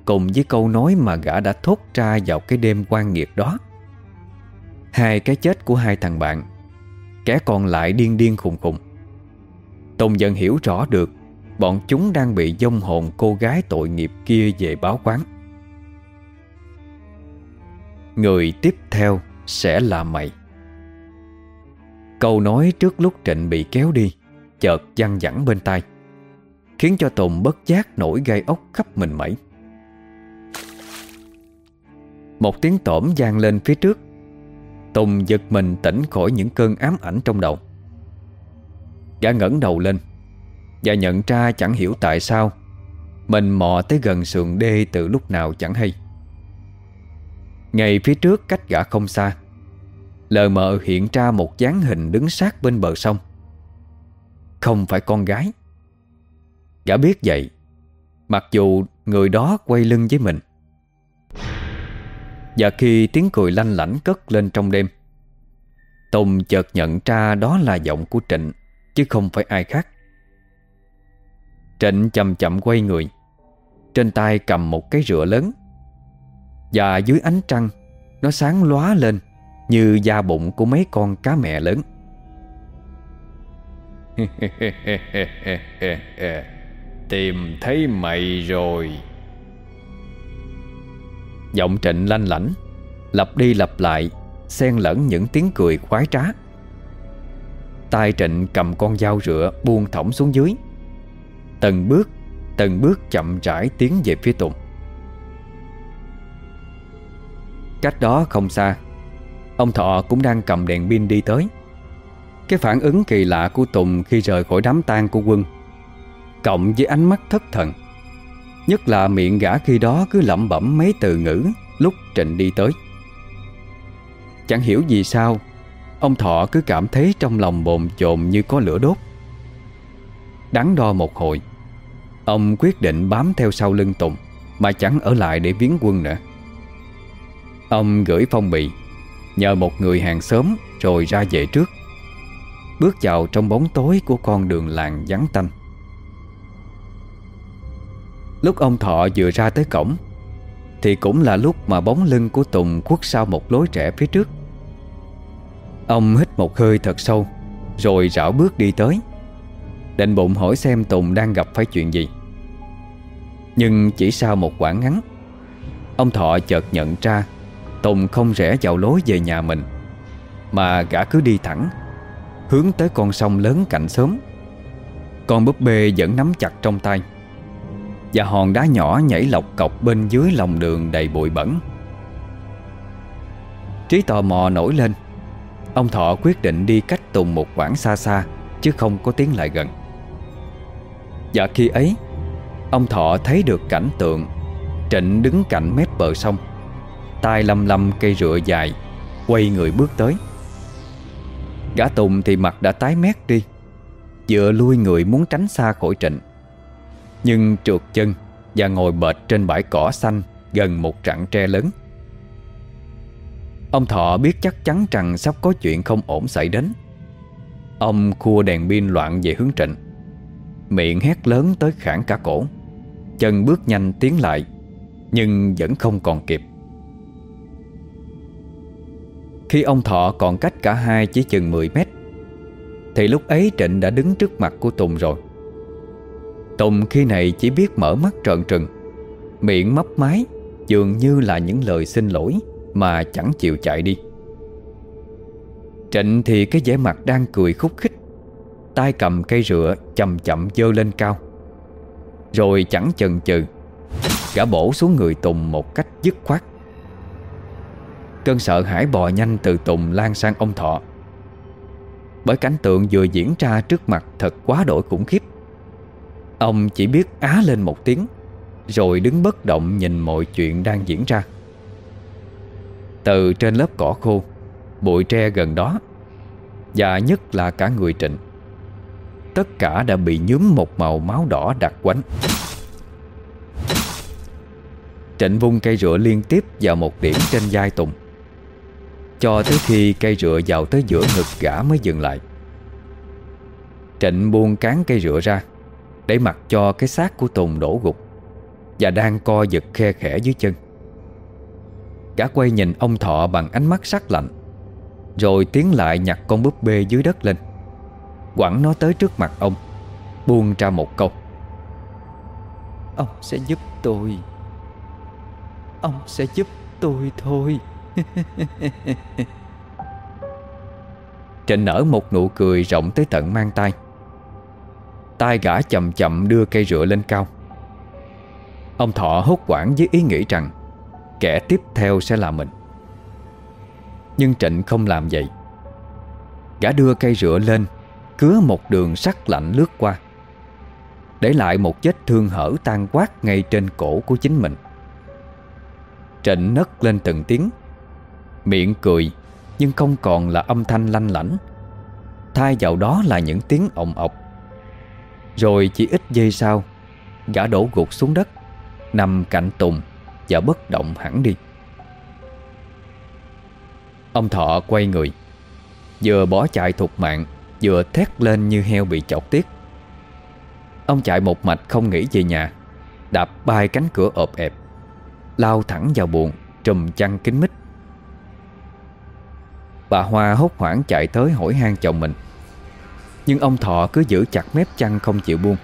Cùng với câu nói mà gã đã thốt ra vào cái đêm quan nghiệt đó. Hai cái chết của hai thằng bạn, Kẻ còn lại điên điên khùng khùng. Tùng dần hiểu rõ được Bọn chúng đang bị dông hồn cô gái tội nghiệp kia về báo quán. Người tiếp theo sẽ là mày. Câu nói trước lúc Trịnh bị kéo đi. Chợt văng vẳng bên tai, Khiến cho Tùng bất giác nổi gai ốc khắp mình mẩy. Một tiếng tổm vang lên phía trước, Tùng giật mình tỉnh khỏi những cơn ám ảnh trong đầu. Gã ngẩng đầu lên Và nhận ra chẳng hiểu tại sao Mình mò tới gần sườn đê từ lúc nào chẳng hay. Ngay phía trước cách gã không xa, Lờ mờ hiện ra một dáng hình đứng sát bên bờ sông. Không phải con gái. Gã biết vậy, Mặc dù người đó quay lưng với mình. Và khi tiếng cười lanh lảnh cất lên trong đêm, Tùng chợt nhận ra đó là giọng của Trịnh, Chứ không phải ai khác. Trịnh chậm chậm quay người, Trên tay cầm một cái rửa lớn, Và dưới ánh trăng, Nó sáng lóa lên Như da bụng của mấy con cá mẹ lớn. Tìm thấy mày rồi. Giọng trịnh lanh lảnh, Lặp đi lặp lại, Xen lẫn những tiếng cười khoái trá. Tay Trịnh cầm con dao rửa buông thõng xuống dưới. Từng bước Từng bước chậm rãi tiến về phía Tùng. Cách đó không xa, Ông Thọ cũng đang cầm đèn pin đi tới. Cái phản ứng kỳ lạ của Tùng Khi rời khỏi đám tang của quân. Cộng với ánh mắt thất thần, Nhất là miệng gã khi đó cứ lẩm bẩm mấy từ ngữ Lúc Trịnh đi tới. Chẳng hiểu vì sao, Ông Thọ cứ cảm thấy trong lòng bồn chồn như có lửa đốt. Đắn đo một hồi, Ông quyết định bám theo sau lưng Tùng Mà chẳng ở lại để viếng quân nữa. Ông gửi phong bì, Nhờ một người hàng xóm Rồi ra về trước. Bước vào trong bóng tối của con đường làng vắng tanh. Lúc ông Thọ vừa ra tới cổng, Thì cũng là lúc mà bóng lưng của Tùng khuất sau một lối rẽ phía trước. Ông hít một hơi thật sâu, Rồi rảo bước đi tới, Định bụng hỏi xem Tùng đang gặp phải chuyện gì. Nhưng chỉ sau một quãng ngắn, Ông Thọ chợt nhận ra Tùng không rẽ vào lối về nhà mình, Mà gã cứ đi thẳng. Hướng tới con sông lớn cạnh xóm Con búp bê vẫn nắm chặt trong tay, Và hòn đá nhỏ nhảy lọc cọc bên dưới lòng đường đầy bụi bẩn. Trí tò mò nổi lên, Ông Thọ quyết định đi cách Tùng một quãng xa xa, Chứ không có tiếng lại gần. Và khi ấy, Ông Thọ thấy được cảnh tượng, Trịnh đứng cạnh mép bờ sông, tay lầm lầm cây rựa dài, Quay người bước tới. Gã Tùng thì mặt đã tái mét đi. Dựa lui người muốn tránh xa khỏi trịnh Nhưng trượt chân Và ngồi bệt trên bãi cỏ xanh Gần một rặng tre lớn. Ông Thọ biết chắc chắn rằng Sắp có chuyện không ổn xảy đến. Ông khua đèn pin loạn về hướng trịnh Miệng hét lớn tới khản cả cổ. Chân bước nhanh tiến lại, Nhưng vẫn không còn kịp. Khi ông Thọ còn cách cả hai chỉ chừng 10 mét, Thì lúc ấy Trịnh đã đứng trước mặt của Tùng rồi. Tùng khi này chỉ biết mở mắt trợn trừng, Miệng mấp máy, Dường như là những lời xin lỗi Mà chẳng chịu chạy đi. Trịnh thì cái vẻ mặt đang cười khúc khích, tay cầm cây rửa chậm chậm dơ lên cao, Rồi chẳng chần chừ, Gã bổ xuống người Tùng một cách dứt khoát. Cơn sợ hãi bò nhanh từ Tùng lan sang ông Thọ. Bởi cảnh tượng vừa diễn ra trước mặt thật quá đổi khủng khiếp. Ông chỉ biết á lên một tiếng, Rồi đứng bất động nhìn mọi chuyện đang diễn ra. Từ trên lớp cỏ khô, Bụi tre gần đó, Và nhất là cả người Trịnh. Tất cả đã bị nhúm một màu máu đỏ đặc quánh. Trịnh vung cây rửa liên tiếp vào một điểm trên vai Tùng. Cho tới khi cây rửa vào tới giữa ngực gã mới dừng lại. Trịnh buông cán cây rửa ra, Để mặc cho cái xác của Tùng đổ gục Và đang co giật khe khẽ dưới chân. Gã quay nhìn ông Thọ bằng ánh mắt sắc lạnh, Rồi tiến lại nhặt con búp bê dưới đất lên, Quẳng nó tới trước mặt ông, Buông ra một câu. Ông sẽ giúp tôi. Ông sẽ giúp tôi thôi. Trịnh nở một nụ cười rộng tới tận mang tay tay gã chậm chậm đưa cây rửa lên cao. Ông Thọ hốt quảng với ý nghĩ rằng Kẻ tiếp theo sẽ là mình. Nhưng Trịnh không làm vậy. Gã đưa cây rửa lên, Cứa một đường sắc lạnh lướt qua. Để lại một vết thương hở tan quát Ngay trên cổ của chính mình. Trịnh nấc lên từng tiếng. Miệng cười, Nhưng không còn là âm thanh lanh lảnh. Thay vào đó là những tiếng ồng ọc. Rồi chỉ ít giây sau, Gã đổ gục xuống đất, Nằm cạnh Tùng Và bất động hẳn đi. Ông Thọ quay người, Vừa bỏ chạy thục mạng, Vừa thét lên như heo bị chọc tiết. Ông chạy một mạch không nghĩ về nhà, Đạp bay cánh cửa ộp ẹp, Lao thẳng vào buồng, Trùm chăn kính mít. Bà Hoa hốt hoảng chạy tới hỏi han chồng mình. Nhưng ông Thọ cứ giữ chặt mép chăn không chịu buông.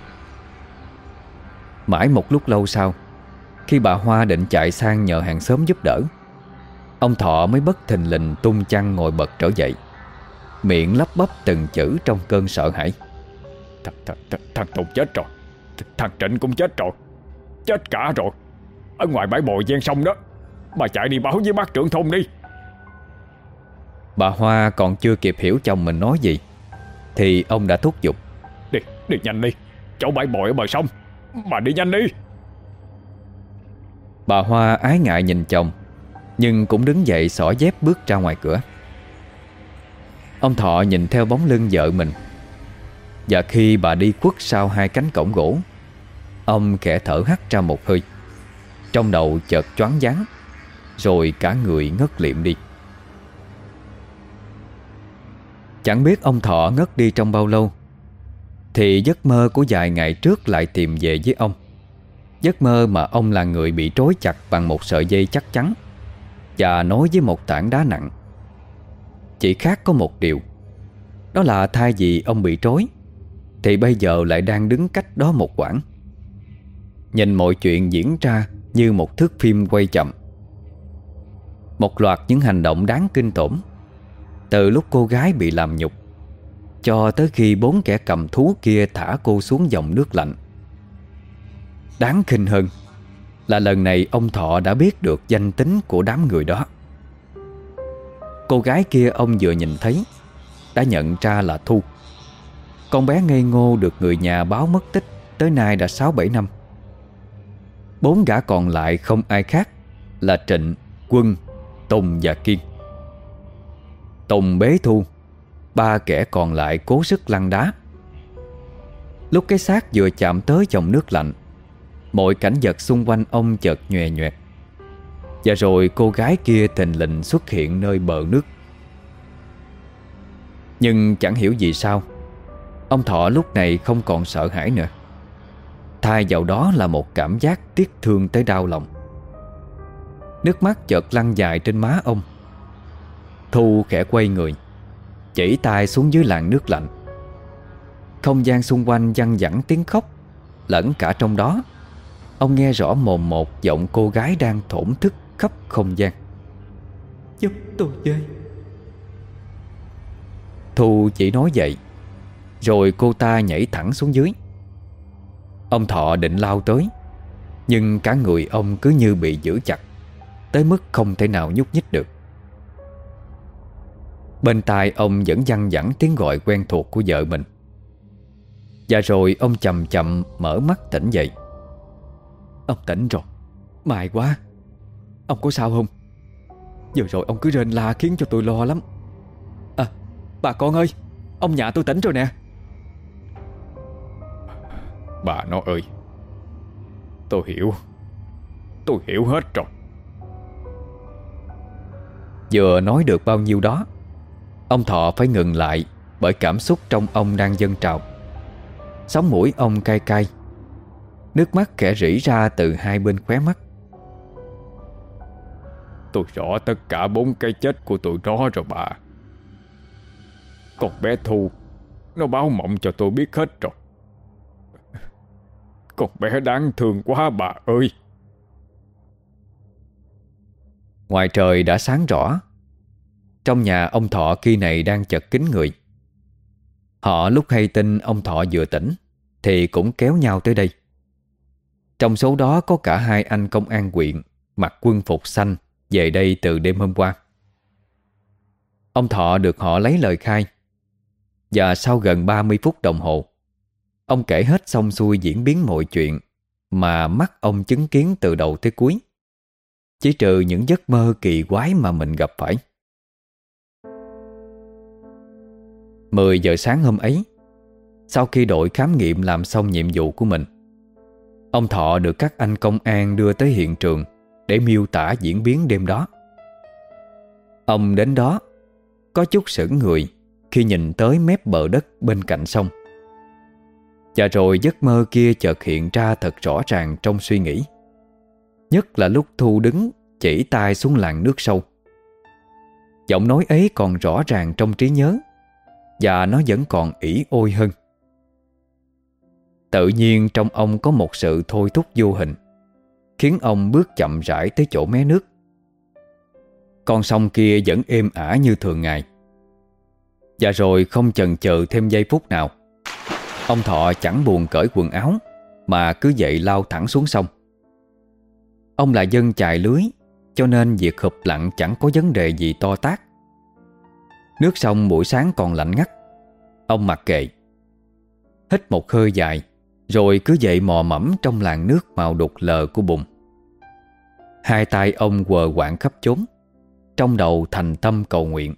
Mãi một lúc lâu sau Khi bà Hoa định chạy sang nhờ hàng xóm giúp đỡ Ông Thọ mới bất thình lình tung chăn ngồi bật trở dậy. Miệng lắp bắp từng chữ trong cơn sợ hãi. Thằng, thằng, thằng, thằng Tùng chết rồi. Thằng Trịnh cũng chết rồi. Chết cả rồi. Ở ngoài bãi bồi gian sông đó. Bà chạy đi báo với bác trưởng thôn đi. Bà Hoa còn chưa kịp hiểu chồng mình nói gì Thì ông đã thúc giục. Đi, đi nhanh đi Chỗ bãi bồi ở bờ sông Bà đi nhanh đi. Bà Hoa ái ngại nhìn chồng Nhưng cũng đứng dậy xỏ dép bước ra ngoài cửa. Ông Thọ nhìn theo bóng lưng vợ mình Và khi bà đi khuất sau hai cánh cổng gỗ Ông khẽ thở hắt ra một hơi Trong đầu chợt choáng váng Rồi cả người ngất liệm đi Chẳng biết ông Thọ ngất đi trong bao lâu, Thì giấc mơ của vài ngày trước lại tìm về với ông. Giấc mơ mà ông là người bị trói chặt bằng một sợi dây chắc chắn Và nối với một tảng đá nặng. Chỉ khác có một điều, Đó là thay vì ông bị trói, Thì bây giờ lại đang đứng cách đó một quãng. Nhìn mọi chuyện diễn ra như một thước phim quay chậm, Một loạt những hành động đáng kinh tởm. Từ lúc cô gái bị làm nhục Cho tới khi bốn kẻ cầm thú kia thả cô xuống dòng nước lạnh. Đáng khinh hơn Là lần này ông Thọ đã biết được danh tính của đám người đó. Cô gái kia ông vừa nhìn thấy Đã nhận ra là Thu. Con bé ngây ngô được người nhà báo mất tích Tới nay đã 6-7 năm. Bốn gã còn lại không ai khác Là Trịnh, Quân, Tùng và Kiên. Tùng bế Thu. Ba kẻ còn lại cố sức lăn đá. Lúc cái xác vừa chạm tới dòng nước lạnh, Mọi cảnh vật xung quanh ông chợt nhòe nhòe Và rồi cô gái kia tình lình xuất hiện nơi bờ nước. Nhưng chẳng hiểu gì sao, Ông Thọ lúc này không còn sợ hãi nữa. Thay vào đó là một cảm giác tiếc thương tới đau lòng. Nước mắt chợt lăn dài trên má ông. Thu khẽ quay người Chỉ tay xuống dưới làn nước lạnh. Không gian xung quanh văng vẳng tiếng khóc Lẫn cả trong đó. Ông nghe rõ mồm một giọng cô gái đang thổn thức khắp không gian. Giúp tôi với. Thu chỉ nói vậy Rồi cô ta nhảy thẳng xuống dưới. Ông Thọ định lao tới Nhưng cả người ông cứ như bị giữ chặt Tới mức không thể nào nhúc nhích được Bên tai ông vẫn văng vẳng tiếng gọi quen thuộc của vợ mình. Và rồi ông chậm chậm mở mắt tỉnh dậy. Ông tỉnh rồi. May quá. Ông có sao không? Vừa rồi ông cứ rên la khiến cho tôi lo lắm. À bà con ơi Ông nhà tôi tỉnh rồi nè. Bà nó ơi Tôi hiểu. Tôi hiểu hết rồi. Vừa nói được bao nhiêu đó Ông Thọ phải ngừng lại Bởi cảm xúc trong ông đang dâng trào. Sống mũi ông cay cay. Nước mắt kẻ rỉ ra từ hai bên khóe mắt. Tôi rõ tất cả bốn cái chết của tụi nó rồi bà. Con bé Thu Nó báo mộng cho tôi biết hết rồi. Con bé đáng thương quá bà ơi. Ngoài trời đã sáng rõ trong nhà ông Thọ khi này đang chật kín người. Họ lúc hay tin ông Thọ vừa tỉnh, Thì cũng kéo nhau tới đây. Trong số đó có cả hai anh công an quyện Mặc quân phục xanh Về đây từ đêm hôm qua. Ông Thọ được họ lấy lời khai, Và sau gần 30 phút đồng hồ, Ông kể hết xong xuôi diễn biến mọi chuyện Mà mắt ông chứng kiến từ đầu tới cuối, Chỉ trừ những giấc mơ kỳ quái mà mình gặp phải. 10 giờ sáng hôm ấy, Sau khi đội khám nghiệm làm xong nhiệm vụ của mình, Ông Thọ được các anh công an đưa tới hiện trường Để miêu tả diễn biến đêm đó. Ông đến đó, Có chút sững người Khi nhìn tới mép bờ đất bên cạnh sông. Và rồi giấc mơ kia chợt hiện ra thật rõ ràng trong suy nghĩ. Nhất là lúc Thu đứng Chỉ tay xuống làn nước sâu. Giọng nói ấy còn rõ ràng trong trí nhớ. Và nó vẫn còn ỉ ôi hơn. Tự nhiên trong ông có một sự thôi thúc vô hình, Khiến ông bước chậm rãi tới chỗ mé nước. Con sông kia vẫn êm ả như thường ngày. Và rồi không chần chừ thêm giây phút nào, Ông Thọ chẳng buồn cởi quần áo Mà cứ dậy lao thẳng xuống sông. Ông là dân chài lưới, Cho nên việc hợp lặn chẳng có vấn đề gì to tác Nước sông buổi sáng còn lạnh ngắt. Ông mặc kệ. Hít một hơi dài, Rồi cứ dậy mò mẫm trong làn nước màu đục lờ của bùn. Hai tay ông quờ quạng khắp chốn, Trong đầu thành tâm cầu nguyện.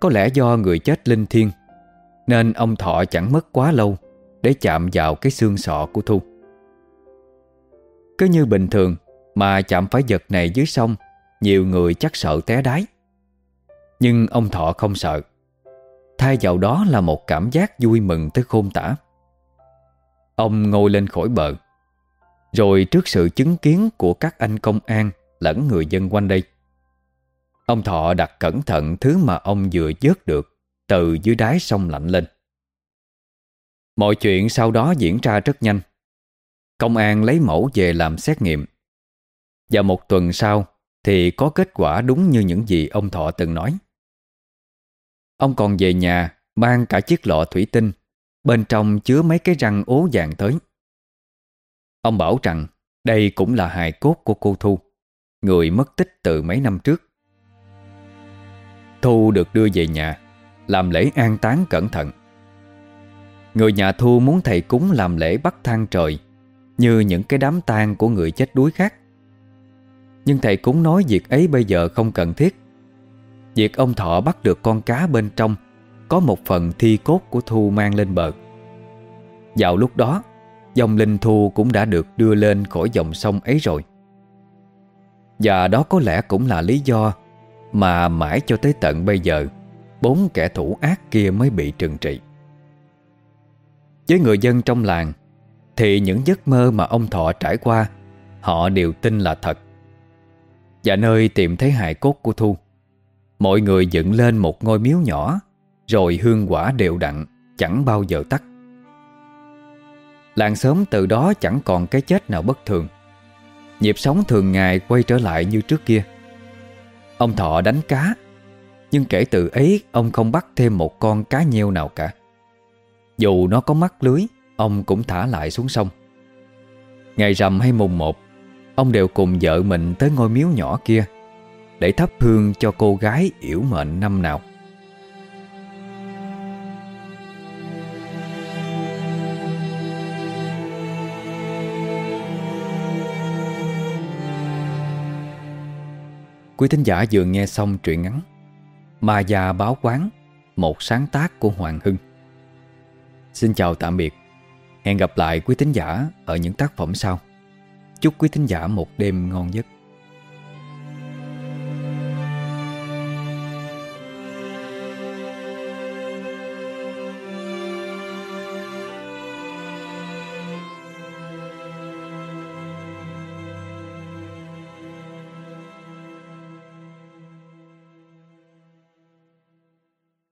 Có lẽ do người chết linh thiêng, Nên ông Thọ chẳng mất quá lâu Để chạm vào cái xương sọ của Thu. Cứ như bình thường Mà chạm phải vật này dưới sông, Nhiều người chắc sợ té đáy nhưng ông Thọ không sợ. Thay vào đó là một cảm giác vui mừng tới khôn tả. Ông ngồi lên khỏi bờ. Rồi trước sự chứng kiến của các anh công an Lẫn người dân quanh đây, Ông Thọ đặt cẩn thận thứ mà ông vừa vớt được Từ dưới đáy sông lạnh lên. Mọi chuyện sau đó diễn ra rất nhanh. Công an lấy mẫu về làm xét nghiệm. Và một tuần sau Thì có kết quả đúng như những gì ông Thọ từng nói. Ông còn về nhà, Mang cả chiếc lọ thủy tinh, Bên trong chứa mấy cái răng ố vàng tới. Ông bảo rằng, Đây cũng là hài cốt của cô Thu, Người mất tích từ mấy năm trước. Thu được đưa về nhà, Làm lễ an táng cẩn thận. Người nhà Thu muốn thầy cúng làm lễ bắt thang trời, Như những cái đám tang của người chết đuối khác. Nhưng thầy cúng nói việc ấy bây giờ không cần thiết. Việc ông Thọ bắt được con cá bên trong, Có một phần thi cốt của Thu mang lên bờ. Vào lúc đó, Dòng linh Thu cũng đã được đưa lên khỏi dòng sông ấy rồi. Và đó có lẽ cũng là lý do Mà mãi cho tới tận bây giờ, Bốn kẻ thủ ác kia mới bị trừng trị. Với người dân trong làng, Thì những giấc mơ mà ông Thọ trải qua, Họ đều tin là thật. Và nơi tìm thấy hài cốt của Thu Mọi người dựng lên một ngôi miếu nhỏ, Rồi hương quả đều đặn, Chẳng bao giờ tắt. Làng sớm từ đó chẳng còn cái chết nào bất thường. Nhịp sống thường ngày quay trở lại như trước kia. Ông Thọ đánh cá, Nhưng kể từ ấy Ông không bắt thêm một con cá nheo nào cả. Dù nó có mắc lưới, Ông cũng thả lại xuống sông. Ngày rằm hay mùng một, Ông đều cùng vợ mình tới ngôi miếu nhỏ kia để thắp hương cho cô gái yểu mệnh năm nào. Quý thính giả vừa nghe xong truyện ngắn Ma già báo quán, Một sáng tác của Hoàng Hưng. Xin chào tạm biệt. Hẹn gặp lại quý thính giả Ở những tác phẩm sau. Chúc quý thính giả một đêm ngon giấc.